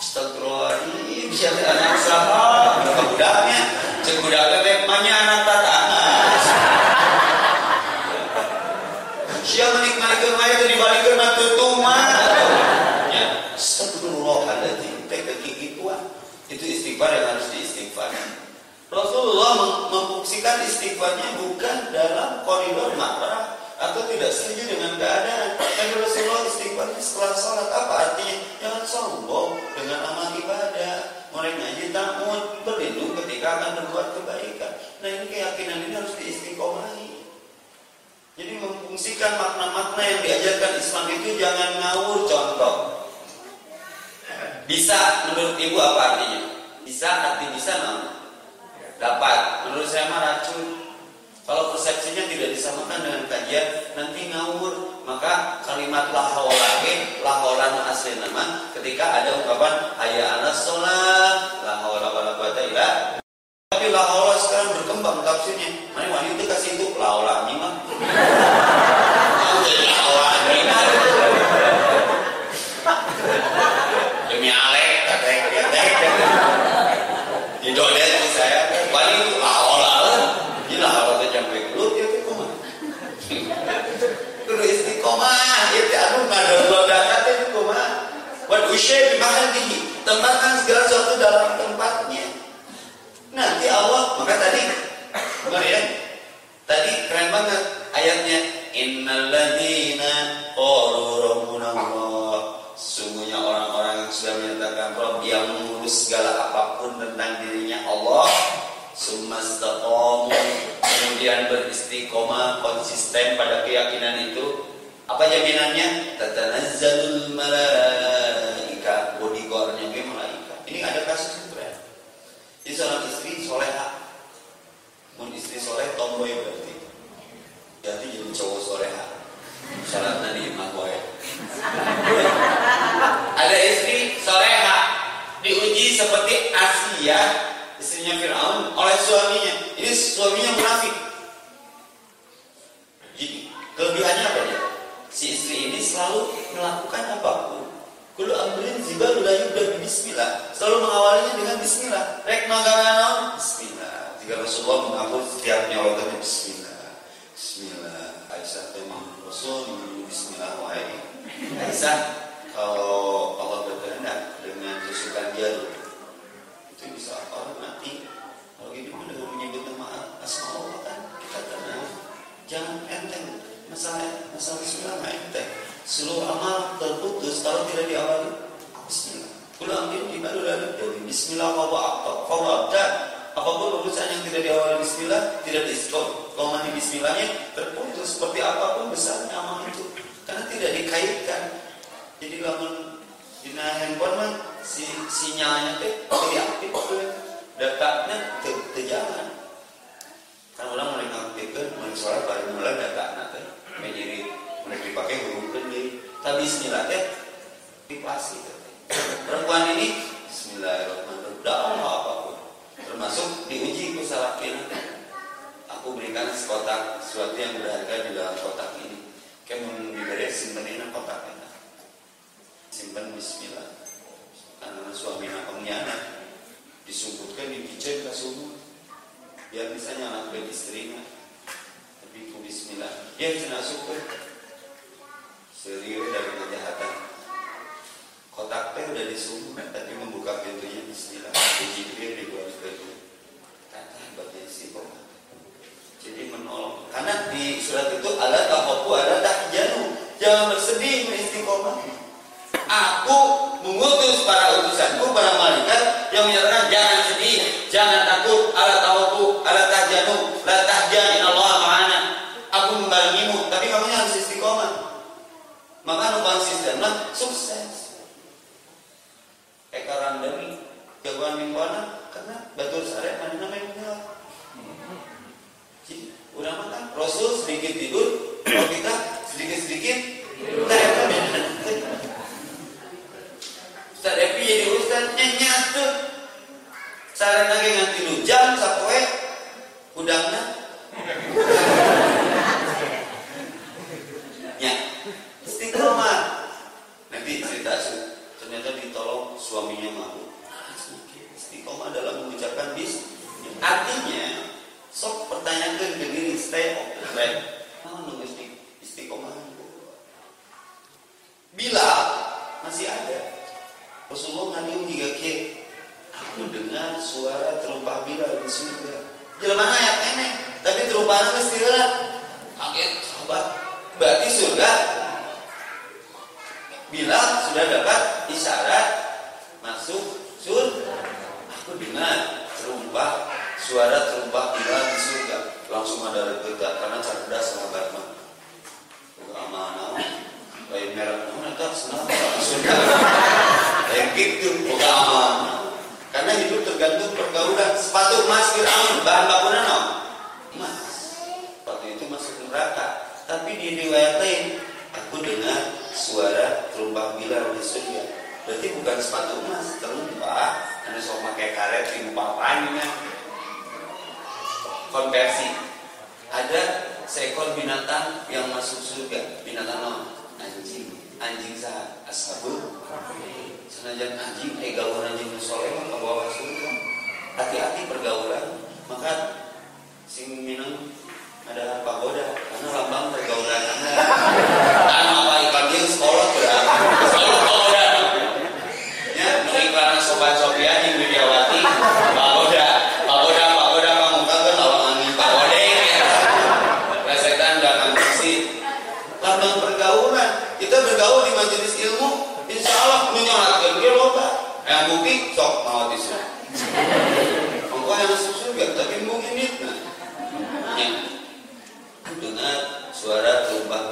Astagfirullahaladzim Siapa anak usaha Berapa budaknya Cek budaknya Tekmanya anak tatana Siapa menikmati maya Itu dibalikin matu tuman Ya Astagfirullahaladzim Teh kekikituan Itu istighfar yang harus diistighfar Rasulullah memfungsikan istighfarnya bukan dalam koridor marah atau tidak setuju dengan keadaan. Dan Rasulullah istighfarnya setelah sholat apa artinya? Jangan sombong dengan amal ibadah. Mulai ngaji takut berlindung ketika akan berbuat kebaikan. Nah ini keyakinan ini harus diistiqomahi. Jadi memfungsikan makna-makna yang diajarkan Islam itu jangan ngawur contoh. Bisa menurut ibu apa artinya? Bisa arti bisa nama? Dapat. Menurut saya mah racun. Kalau persepsinya tidak disamakan dengan kajian, nanti ngawur. Maka kalimat la haula la haula asli nama ketika ada ungkapan hayya 'alas shalah, la haula wala quwata illa tapi la haula sekarang berkembang tafsirnya. Mana wanita kasih itu la haula ini mah. La haula ini mah. Demi Alek, katek, Idolet saya, wali itu la haula Gila kalau teh jampe gelut ya teh kumaha. Kudu istiqomah, ya teh anu ngadol-dolakan teh kumaha. Di mahallihi, tempatkan segala sesuatu dalam tempatnya. Nanti Allah, maka tadi benar ya? Tadi keren banget ayatnya rabbuna Allah. Sungguhnya orang-orang yang sudah menyatakan Rabb yang mengurus segala apa pun tentang dirinya Allah Sumastaqamu kemudian beristiqomah konsisten pada keyakinan itu apa jaminannya? Tatanazzalul malaika. Bodyguardnya gue malaikat. Ini ada kasus itu ya jadi seorang istri soleha mun istri soleh tomboy berarti. Jadi jadi cowok soleha syaratnya di imah ada istri soleha diuji seperti Asia istrinya Fir'aun oleh suaminya. Ini suaminya munafik. Jadi kelebihannya apa dia? Si istri ini selalu melakukan apa pun. Kulo ambilin zibal udah udah Bismillah. Selalu mengawalinya dengan Bismillah. Rek mangga Bismillah. Jika Rasulullah mengaku setiap nyawatannya Bismillah. Bismillah. Aisyah memang Rasul Bismillah wahai. Aisyah kalau Allah berkehendak dengan tusukan jarum itu bisa orang mati kalau hidup dengan menyebut nama asma Allah kan kita tenang jangan enteng masalah masalah Bismillah enteng seluruh amal terputus kalau tidak diawali Bismillah di baru dari dari Bismillah wa fawabda apa pun urusan yang tidak diawali Bismillah tidak di stop kalau mati Bismillahnya terputus. Seperti apa pun besarnya amal itu. Karena tidak dikaitkan. Jadi lamun dina handphone mah si sinyalnya teh tidak aktif tuh. Datanya terjalan kan orang mulai ngaktifkan mulai suara baru mulai data teh. Menjadi mulai dipakai huruf gede tapi Bismillah teh dipasi perempuan ini Bismillahirrahmanirrahim. Dalam apa pun. Termasuk diuji ku salakin aku berikan sekotak sesuatu yang berharga di dalam kotak ini. Kayak mau diberi simpenin kotak ini. Simpan Bismillah. Karena suami pengkhianat disumputkan di kitchen ke sumur biar bisa nyalakan istrinya. Tapi ku Bismillah. Ya cina syukur. Serius dari kejahatan kotak teh udah disumur tapi membuka pintunya Bismillah dia di luar baju kata hebatnya istiqomah jadi menolong. Karena di surat itu ada tahoku ada tahjanu jangan bersedih istiqomah aku mengutus para utusanku para malaikat yang menyatakan jangan sedih jangan takut. Ala tahoku ala tahjanu la tahjan Allah ma'ana. Aku membarengimu tapi kamu harus istiqomah maka konsisten sukses jagoan mingguana karena batur sare mana namanya mingguan jadi udah makan Rasul sedikit tidur kalau kita sedikit sedikit nah itu Ustaz Epi jadi Ustaz nyenyak tuh Saran lagi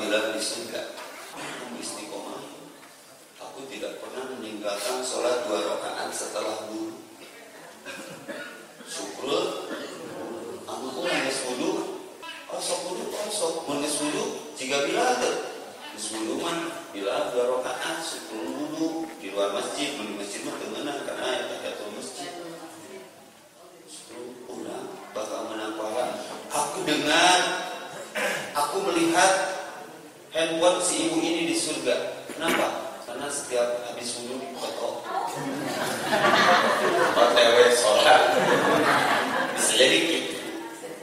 tumpah bilang di surga istiqomah. Aku tidak pernah meninggalkan sholat dua rakaat setelah wudhu syukur. Aku nangis wudhu. Oh sok wudhu oh sok nangis wudhu jika bila ada man bila dua rakaat syukur wudhu. Di luar masjid di masjid mah ke mana karena ada satu masjid. Syukur udah. Bakal menang aku dengar Aku melihat handphone si ibu ini di surga. Kenapa? Karena setiap habis wudhu dipotong OTW sholat bisa jadi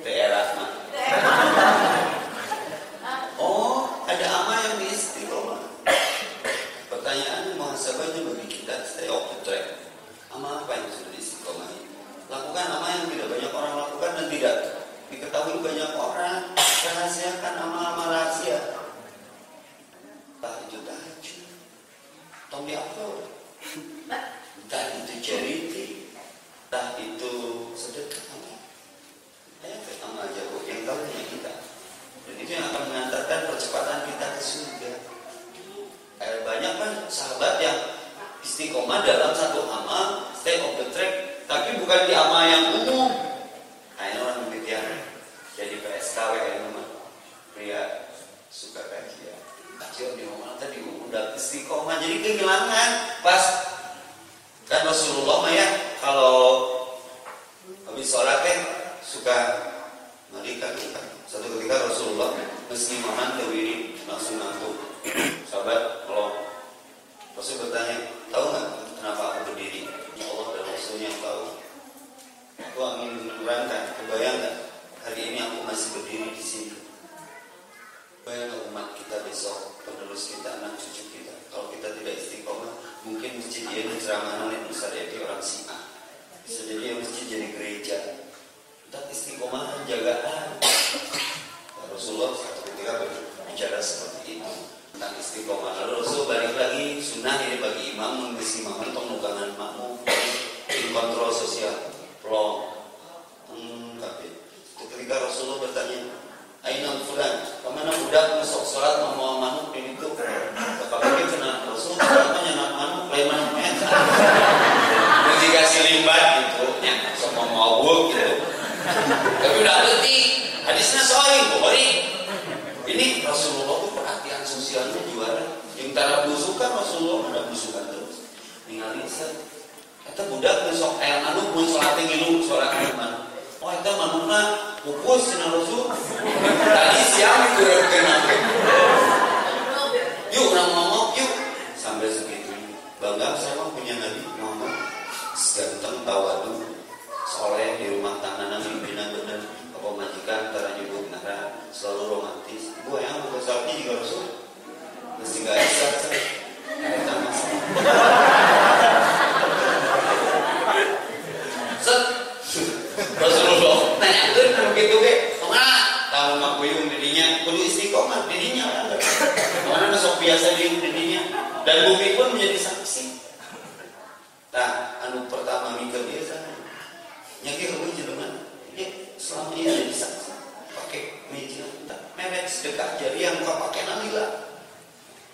daerah mah oh ada amal yang di istiqomah pertanyaan muhasabahnya bagi kita stay off the track amal apa yang sudah diistiqomahi lakukan amal yang tidak banyak orang lakukan dan tidak diketahui banyak orang rahasiakan amal-amal rahasia entah itu tahajud atau di upload entah itu charity entah itu sedekah ya amal jago yang tahu hanya kita dan itu yang akan mengantarkan percepatan kita ke surga eh, banyak kan sahabat yang istiqomah dalam satu amal stay off the track tapi bukan di amal yang umum hanya orang begitu jadi PSK WN pria suka kajian kajian di rumah tadi udah istiqomah jadi kehilangan pas kan Rasulullah mah ya kalau habis sholat kan suka malaikat satu ketika Rasulullah meski maman tewiri langsung ngantuk. Sahabat kalau Rasul bertanya tahu nggak kenapa aku berdiri? Ya Allah dan Rasulnya tahu. Aku ingin menerangkan nggak hari ini aku masih berdiri di sini? Bayang umat kita besok penerus kita anak cucu kita kalau kita tidak istiqomah mungkin masjid ini ceramah oleh besar jadi orang Syiah. Bisa jadi masjid jadi gereja. Tetap istiqomah jagaan Rasulullah satu ketika berbicara seperti itu. Tentang istiqomah. Lalu Rasul balik lagi sunnah ini bagi imam mengisi imam untuk nukangan makmum kontrol sosial. Plong. Hmm, tapi ketika Rasulullah bertanya Aina fulan, ke mana budak? Masuk sholat mau manuk ini tuh Apalagi kena Rasul sholat nyenak manuk, lain manuk met Mesti kasih limbat gitu, ya, mau gitu Tapi udah ngerti, hadisnya sorry, Bukhari Ini Rasulullah tuh perhatian sosialnya juara Yang tara belusukan Rasulullah ada belusukan terus Ningali set Kata budak besok ayam manuk, mau sholatnya ngilu, sholat manuk Oh, itu manuknya pupus cina rasul. Tadi siang kurang kena. Yuk, orang ngomong, yuk. Sampai segitu. Bangga saya punya Nabi Muhammad. Ganteng, tawadu, soleh di rumah tangga nabi bina bener. Apa majikan, antara nyebut nara, selalu romantis. Gue yang buka sapi juga rasul. Mesti gak bisa. Dirinya ke mana masuk biasa di dan bumi pun menjadi saksi. Nah anu pertama mikir dia sana nyakir lebih jenengan dia selama ini ada saksi pakai meja. Meret sedekah jari yang kau pakai namila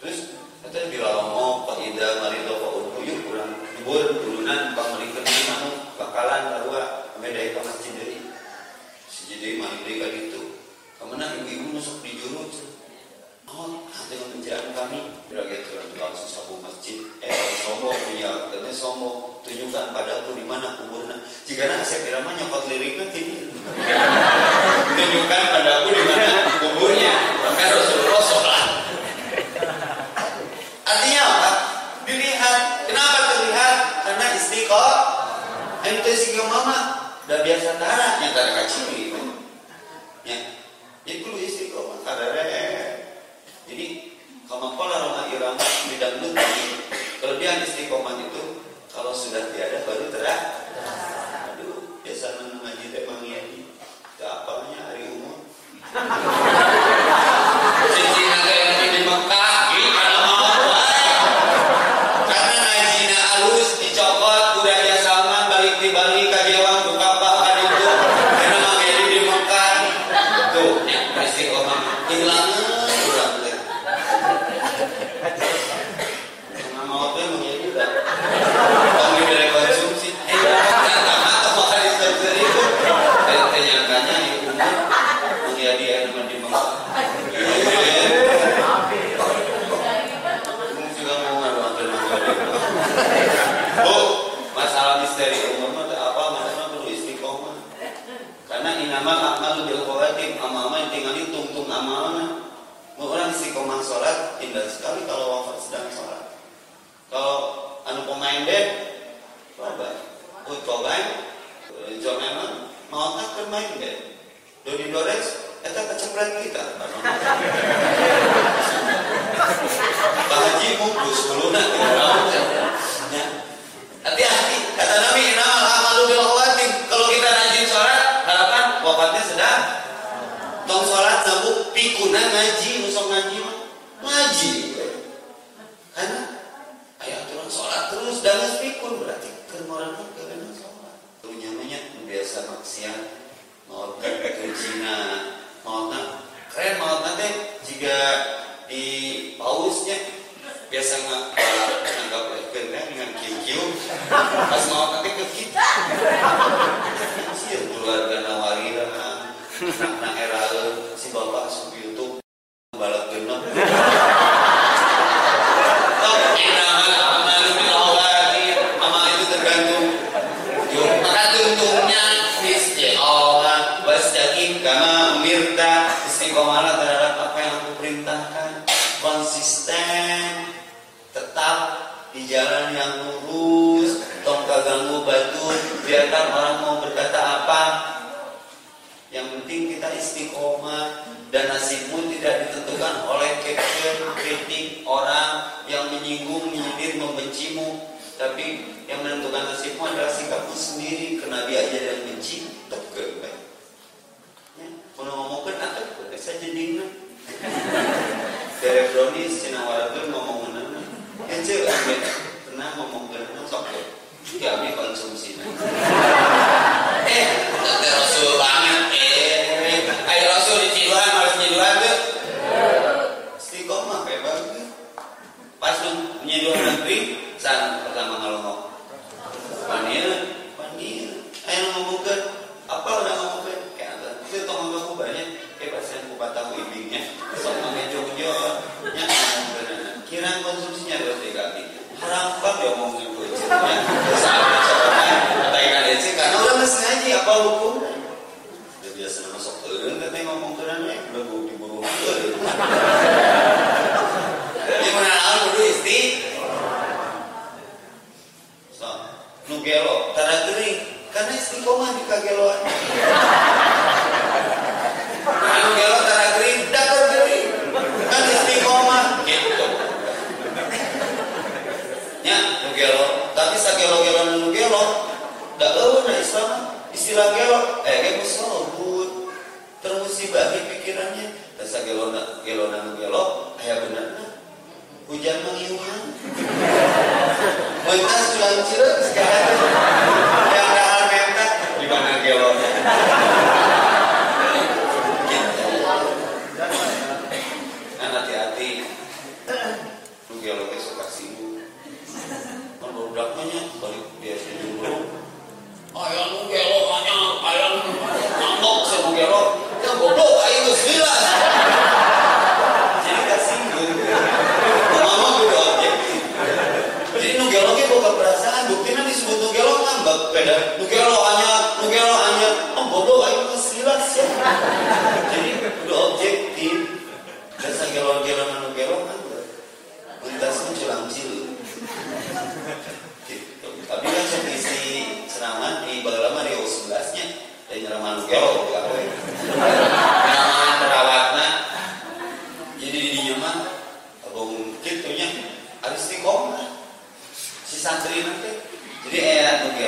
terus kata bila mau pak ida marido pak uyuk kurang nyebur turunan pak mereka di mana bakalan larua medai ke masjid dari jadi mari mereka itu ke mana ibu-ibu masuk di jurut kami sabu masjid. Eh sombong katanya sombong tunjukkan padaku di mana kuburnya. Jika nyokot liriknya ini tunjukkan padaku di mana sholat. Artinya apa? Dilihat. Kenapa terlihat? Karena istiqomah udah biasa yang gitu ya. Itu istiqomah kadare jadi kalau pola rumah irang bidang luti kelebihan istiqomah itu kalau sudah tiada baru terang. Aduh biasa mengaji teh gak apalnya hari umur dindingna derek Doni cina waratul ngomong menang ece eh, ambil pernah ngomong menang sok ya kami konsumsi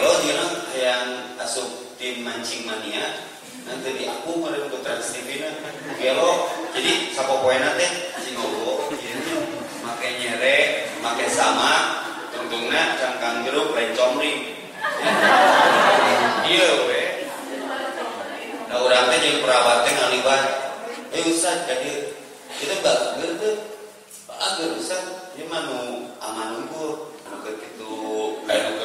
lo jelang yang asup tim mancing mania nanti di aku kemarin ke trans TV na gelo jadi sapa poena teh cingogo make nyere make sama tungtungna cangkang jeruk lain comring iya we nah urang teh jeung perawat teh ngalibat eh usah jadi kita bagus tuh bagus usah dia mau aman unggul anu gitu kayak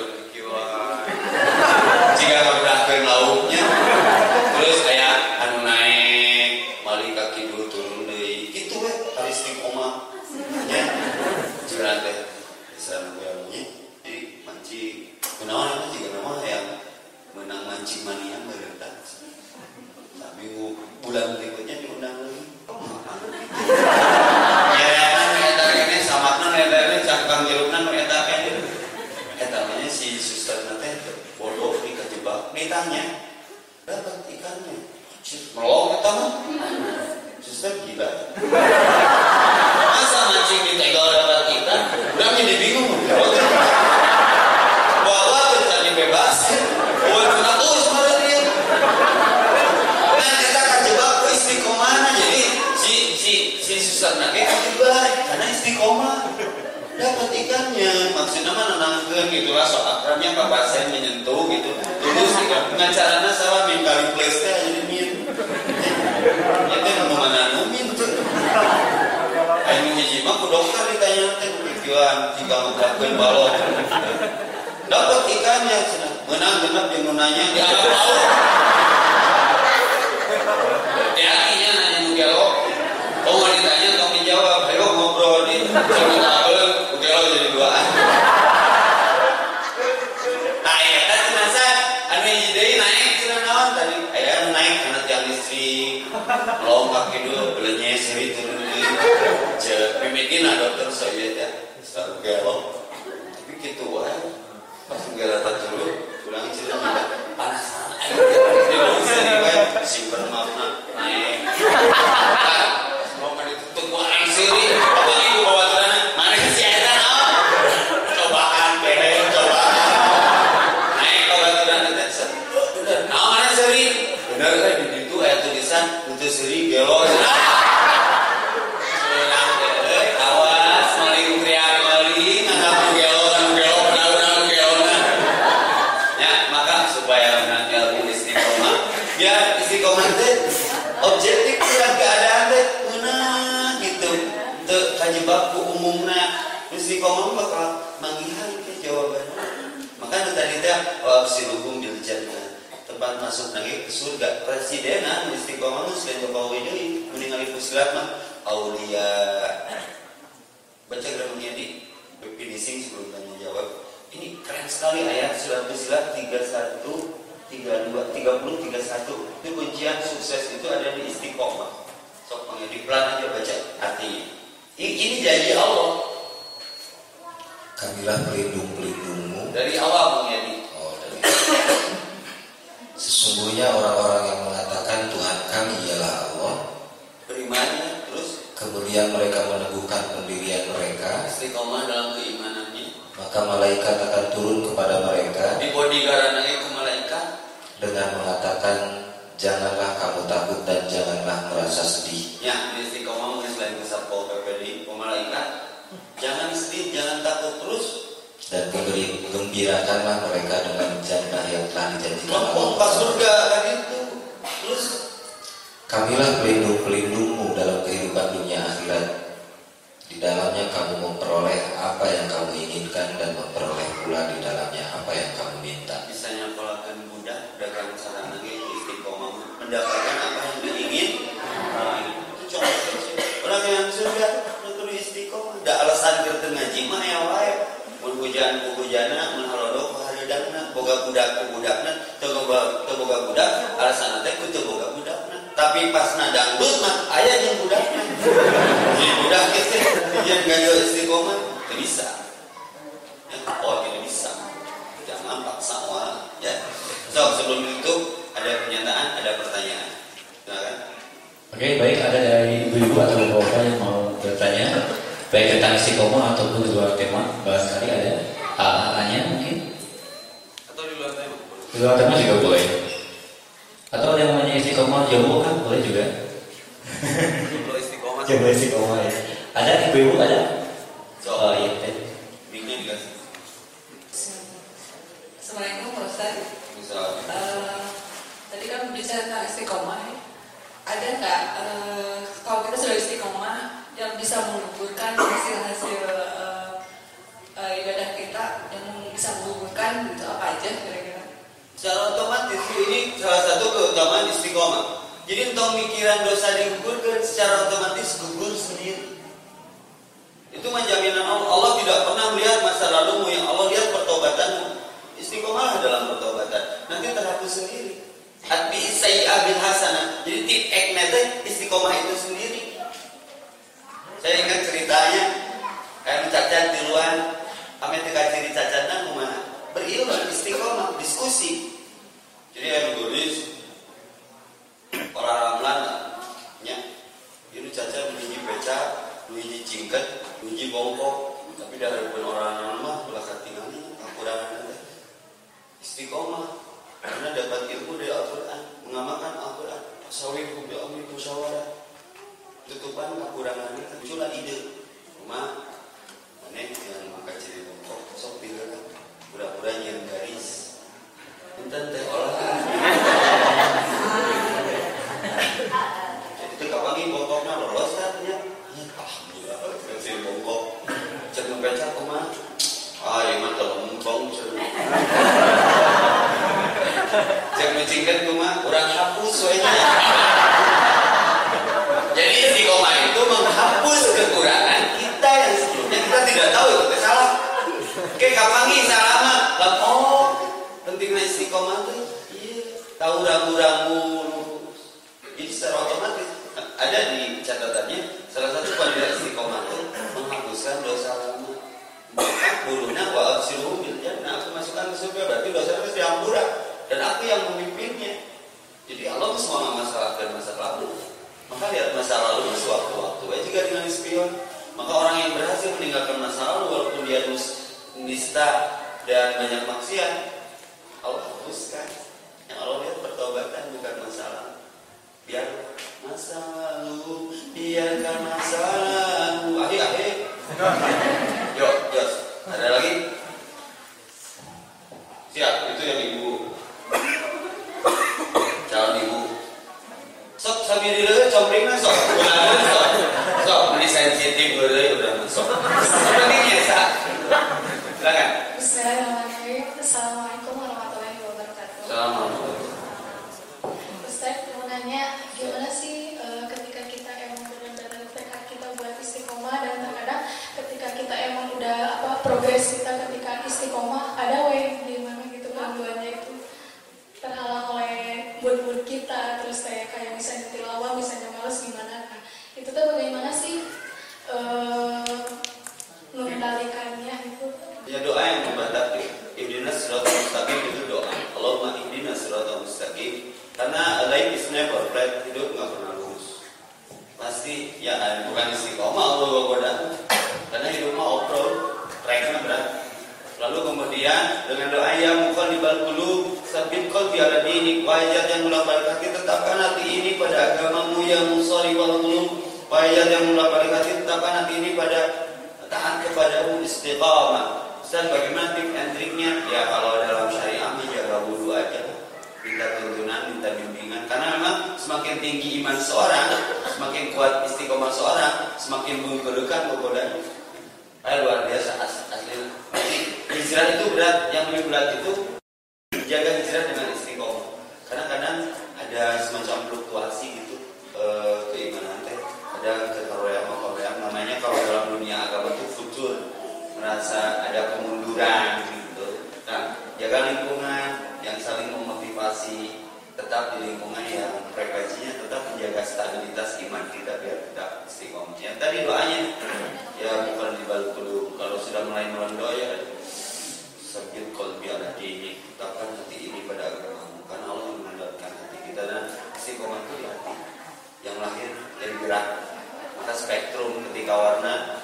saya menyentuh gitu. Terus dengan caranya salah min kali place teh jadi min itu nu mana nu min tuh ayo hiji mah ku dokter ditanya teh pikiran jika ngelakuin balon dapat ikannya menang genap jeung nanya di alam laut ya akhirnya nanya nu gelo oh nggak ditanya tong dijawab ayo ngobrol di lompat gitu belenya seri turun cek mimikina dokter saya ya. Selalu gelo tapi gitu wae pas gelo tak dulu pulang cerita. Panas simpen maafna naik mau ditutup orang siri apa ibu bawa celana mana si eta naon cobaan behe cobaan naik bawa celana teh naon mana siri bener kan di situ aya tulisan untuk siri gelo awas maling kriak maling anak gelo kan gelo benar-benar gelo ya maka supaya nanti ilmu istiqomah ya istiqomah itu objektif tidak keadaan teh mana gitu teu kajebak ku umumna istiqomah bakal manggihan ke jawabannya maka nu tadi teh wa absiruhum bil jannah lagi ke surga. Presidenan istiqomah nu selain Jokowi deui meninggali fusilat mah aulia. Baca gramnya di finishing sebelum tanya jawab. Ini keren sekali ayat surat Fusilat 31 32 30 31 itu kuncian sukses itu ada di istiqomah. Sok di pelan aja baca artinya. Ini, ini janji Allah. Kamilah pelindung-pelindungmu. Dari awal Bang Yadi oh, dari Sesungguhnya orang-orang yang mengatakan Tuhan kami ialah Allah berimannya terus? Kemudian mereka meneguhkan pendirian mereka istiqomah dalam keimanannya. Maka malaikat akan turun kepada mereka di lagi ke malaikat. Dengan mengatakan Janganlah kamu takut dan janganlah merasa sedih. Ya istiqomah mungkin selain kesapol PPD pemalaikat jangan sedih jangan takut terus Dan gembira- gembirakanlah mereka dengan jannah yang telah dijanjikan Lempung pas Allah surga kan itu? Terus? Kamilah pelindung-pelindungmu dalam kehidupan dunia akhirat. Di dalamnya kamu memperoleh apa yang kamu inginkan Dan memperoleh pula di dalamnya apa yang kamu minta. Bisa nyapolakan budak dagang sarana ge istiqomah mendapatkan apa yang diingin nah, itu contoh. Orang yang surga nutur istiqomah. Da alasan keur teu ngaji mah ya wae mun hujan ku hujana mun halodo ku hareudangna boga budak ku budakna teu boga teu boga budak alasan teh ku teu boga budakna tapi pas na dangdut mah aya jeung budakna. Budak gitu jeung ganjil istiqomah teu bisa. Ya oh tidak bisa. Jangan paksa orang ya. So sebelum itu ada pernyataan ada pertanyaan. Silakan. Oke, baik ada dari ibu-ibu atau bapak yang mau bertanya baik tentang istiqomah ataupun di luar tema barangkali ada AA-nya mungkin? Atau di luar tema? Di luar tema juga boleh. Atau yang namanya istiqomah jomblo kan boleh juga. Jomblo istiqomah. Jomblo istiqomah ya. Ada ibu-ibu ada? So oh iya teh. mic-nya dikasih Assalamualaikum Pak Ustaz. Eh, tadi kan bicara tentang istiqomah ya. Ada nggak eh, kalau kita sudah istiqomah yang bisa mengukurkan hasil-hasil eh, eh, ibadah kita yang bisa mengukurkan gitu apa aja kira-kira? secara otomatis ini salah satu keutamaan istiqomah. Jadi untuk pikiran dosa digugurkan secara otomatis gugur sendiri. Itu mah jaminan Allah Allah tidak pernah melihat masa lalumu yang Allah lihat pertobatanmu. Istiqomah dalam pertobatan. Nanti terhapus sendiri. Atbi sayyi'ah bil hasanah jadi tip eknya teh istiqomah itu sendiri saya ingat ceritanya. Kami cacat di luar kami tiga ciri cacatnya ke mana berilmu istiqomah diskusi. Jadi yang nulis orang ramlan ya. Ini cacat menjadi beca menjadi cingket menjadi bongkok. Tapi dari orang mah ulah katingan akuran istiqomah. Karena dapat ilmu dari Al-Quran mengamalkan Al-Quran. Sawi kubi amri tutupan kekurangannya muncullah ide. Cuma mana yang maka ciri pokok sok tiga pura-pura yang garis. Enten teh olah jadi itu kapan bongkoknya lolos kan ya? Iya, alhamdulillah ciri bongkok cek ngebaca ke mana ah ya mah telah mumpung cek mencingkan cuma kurang hapus soalnya jadi istiqomah itu menghapus kekurangan kita yang sebelumnya. Kita tidak tahu itu salah. Kayak kapan salah mah oh pentingnya istiqomah tuh. Iya. Tahu ragu-ragu jadi secara otomatis ada di catatannya salah satu panggilan istiqomah itu menghapuskan dosa lama. Maka bulunya wa absiru bil jannah aku masukkan ke surga berarti dosa harus diampura dan aku yang memimpinnya. Jadi Allah itu semua masalah dan masa lalu maka lihat masa lalu sewaktu-waktu. Ya jika dengan ispion maka orang yang berhasil meninggalkan masa lalu walaupun dia nista dan banyak maksiat Allah hapuskan. Yang Allah lihat pertobatan bukan masalah biar masa lalu biarkan masa lalu. Akhir akhir yuk yuk ada lagi? Siap itu yang ibu calon ibu sok sambil dulu combrengna sok. Bulan sok. Sok ini sensitif dulu udah sok seperti biasa silakan. Bismillahirrahmanirrahim. Assalamualaikum warahmatullahi wabarakatuh. Assalamualaikum. Ustaz, mau nanya gimana sih eh, ketika kita emang benar-benar tekad kita buat istiqomah dan terkadang ketika kita emang udah apa progres kita ketika istiqomah ada way di mana gitu gangguannya itu terhalang oleh mood-mood kita terus kayak kayak misalnya tilawah misalnya males gimana nah itu tuh bagaimana sih eh mengendalikannya gitu Ya doa yang membatasi Ihdinas siratal mustaqim itu doa Allahumma ihdinas siratal mustaqim Karena is never flat Hidup nggak pernah lurus. Pasti ya bukan istiqomah Allah goda Karena hidup mah off-road Tracknya berat. Lalu kemudian dengan doa ya muqallibal qulub sabit qalbi ala dinik wajat yang mulai hati tetapkan hati ini pada agamamu ya musarifal qulub. Wajat yang mulai hati tetapkan hati ini pada taat kepadamu istiqamah dan bagaimana tip and triknya ya kalau dalam syariah menjaga wudhu aja minta tuntunan minta bimbingan. Karena memang semakin tinggi iman seorang semakin kuat istiqomah seorang semakin menggodakan gogodanya Eh, luar biasa as asli. Hijrah itu berat. Yang lebih berat itu jaga hijrah dengan istiqomah. Karena kadang ada semacam fluktuasi gitu eh, keimanan teh. Ada kekaroyam kekaroyam namanya kalau dalam dunia agama itu futur merasa ada kemunduran gitu. Nah jaga lingkungan tetap di lingkungan yang frekuensinya tetap menjaga stabilitas iman kita biar kita istiqomah. Yang tadi doanya ya bukan di balik dulu kalau sudah mulai melondoh ya sakit kolbi ala dini tetapkan hati ini pada agamamu karena Allah yang menandatkan hati kita dan istiqomah itu hati. Yang lahir dari gerak maka spektrum ketika warna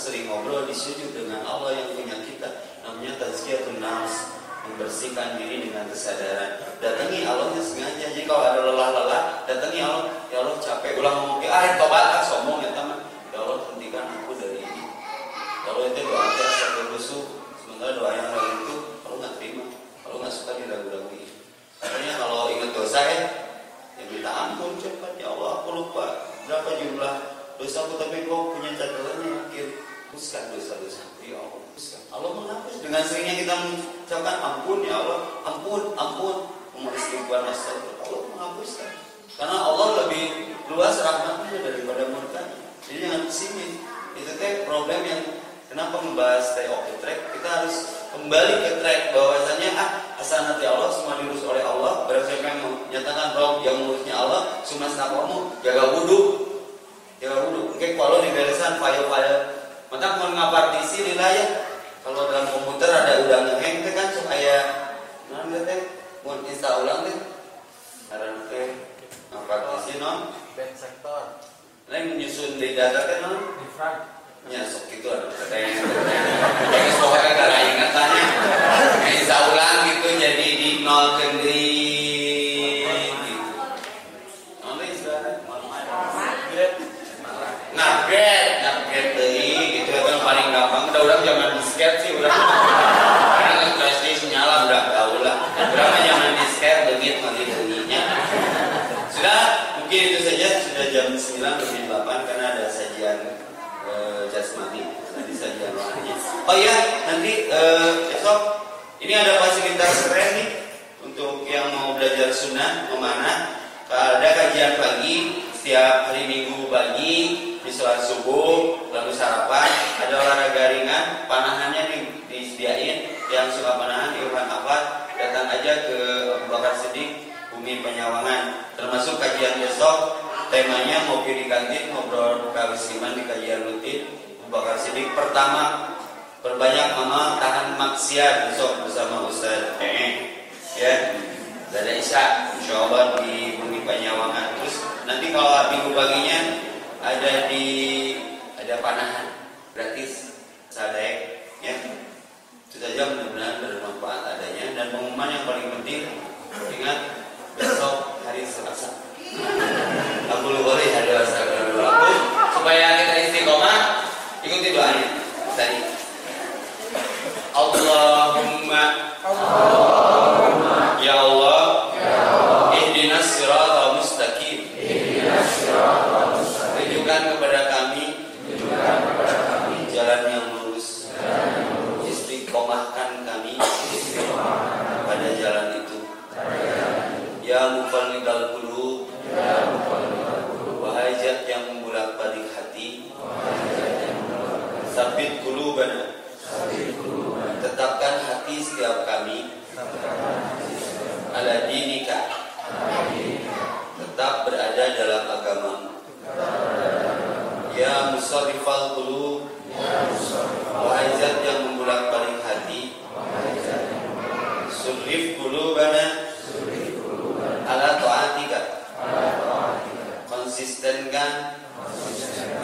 sering ngobrol di sujud dengan Allah yang punya kita namanya tazkiyatun nafs membersihkan diri dengan kesadaran. Datangi Allahnya sengaja. Jadi kalau ada lelah-lelah datangi Allah. Ya Allah capek. Ulang ngomong ah tobat ah sombong ya teman. Ya Allah hentikan aku dari ini. Kalau itu doa aja satu busuk sementara doa yang lain itu kalau nggak terima. Kalau nggak suka diragu-ragui. Katanya kalau ingat dosa ya ya minta ampun cepat. Ya Allah aku lupa berapa jumlah dosaku tapi kau punya catatannya akhir hapuskan dosa-dosa ya Allah hapuskan. Allah menghapus dengan seringnya kita mengucapkan ampun ya Allah ampun ampun. Mau istighfar astagfirullah Allah menghapuskan. Karena Allah lebih luas rahmatnya daripada murkanya jadi jangan ke sini itu teh problem yang kenapa membahas stay off the track? Kita harus kembali ke track bahwasanya ah asal nanti Allah semua diurus oleh Allah berarti yang menyatakan Rob yang mengurusnya Allah cuma kamu jaga wudhu. Jaga wudhu. Oke kalau di beresan file-file maka mau ngapartisi wilayah kalau dalam komputer ada udah ngeheng teh kan supaya nanti teh mau install ulang teh. Karena teh ngapartisi non band sektor. Lain menyusun di data teh non different Ya sok gitu ada katanya Yang pokoknya ada ingatannya Bisa ulang gitu jadi di nol kendri. Gitu. Nol istilahnya Nugget Nugget deh gitu itu yang udah zaman disket sih udah. Karena kan flash nyala udah tau lah. Mah zaman disket begitu nanti bunyinya. Sudah mungkin itu saja. Sudah jam 9 lebih 8 Karena ada sajian eh, jasmani. Nanti saja rohaninya. Oh iya, nanti eh, besok ini ada fasilitas keren nih untuk yang mau belajar sunnah memanah. Ada kajian pagi setiap hari Minggu pagi di sholat subuh lalu sarapan ada olahraga ringan panahannya nih disediain. Yang suka panahan Irfan Afat datang aja ke Bakar Bumi Penyawangan termasuk kajian besok temanya ngopi di kantin ngobrol iman di kajian rutin Bakar pertama. Perbanyak mama tahan maksiat besok bersama Ustaz Ee ya ada Isya insya Allah di Bumi Penyawangan terus nanti kalau minggu paginya ada di ada panahan gratis sadek ya. Itu saja mudah-mudahan bermanfaat adanya dan pengumuman yang paling penting ingat besok hari Selasa. Aku boleh ada astagfirullah supaya kita istiqomah ikuti doanya. Tadi. Allahumma ya Allah ihdinas siratal mustaqim tunjukkan kepada kami jalan yang lurus istiqomahkan kami pada jalan itu ya mufallidal qulub wahai zat yang membulak balik hati sabit qulubana tetapkan hati setiap kami. Ala dinika. Tetap berada dalam agamamu ya musarrifal qulub. Wahai yang membulak balik hati. Surrif qulubana. Ala ta'atika. Konsistenkan.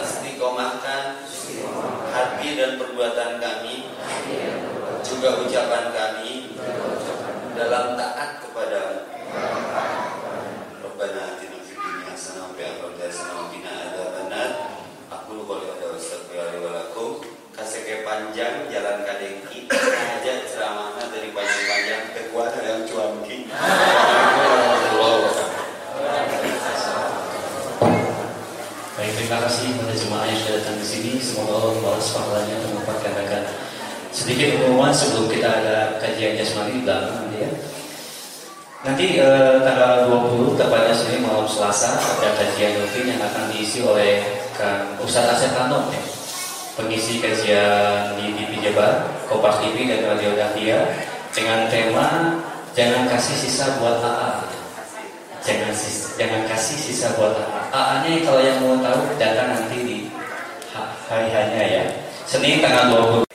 Istiqomahkan hati dan perbuatan kami juga ucapan kami dalam taat kepadamu Rabbana atina fid dunya hasanah wa fil akhirati hasanah wa qina adzabannar aku qouli hadza wa astaghfirullahi wa lakum kaseke panjang jalan kadengki aja ceramahna dari panjang-panjang terkuat yang cuanki Allahu Akbar Baik, terima kasih kepada jemaah yang sudah datang ke sini. Semoga Allah membalas pahalanya dan menempatkan rekan. Sedikit pengumuman sebelum kita ada kajian jasmani di belakang nanti ya. Nanti eh, tanggal 20 tepatnya sini malam Selasa ada kajian rutin yang akan diisi oleh Kang Ustadz Asep Kanong ya. Pengisi kajian di TV Jabar, Kompas TV dan Radio Dahlia dengan tema Jangan kasih sisa buat AA. Jangan sis- jangan kasih sisa buat AA. AA-nya kalau yang mau tahu datang nanti di hari hanya ya. Senin tanggal 20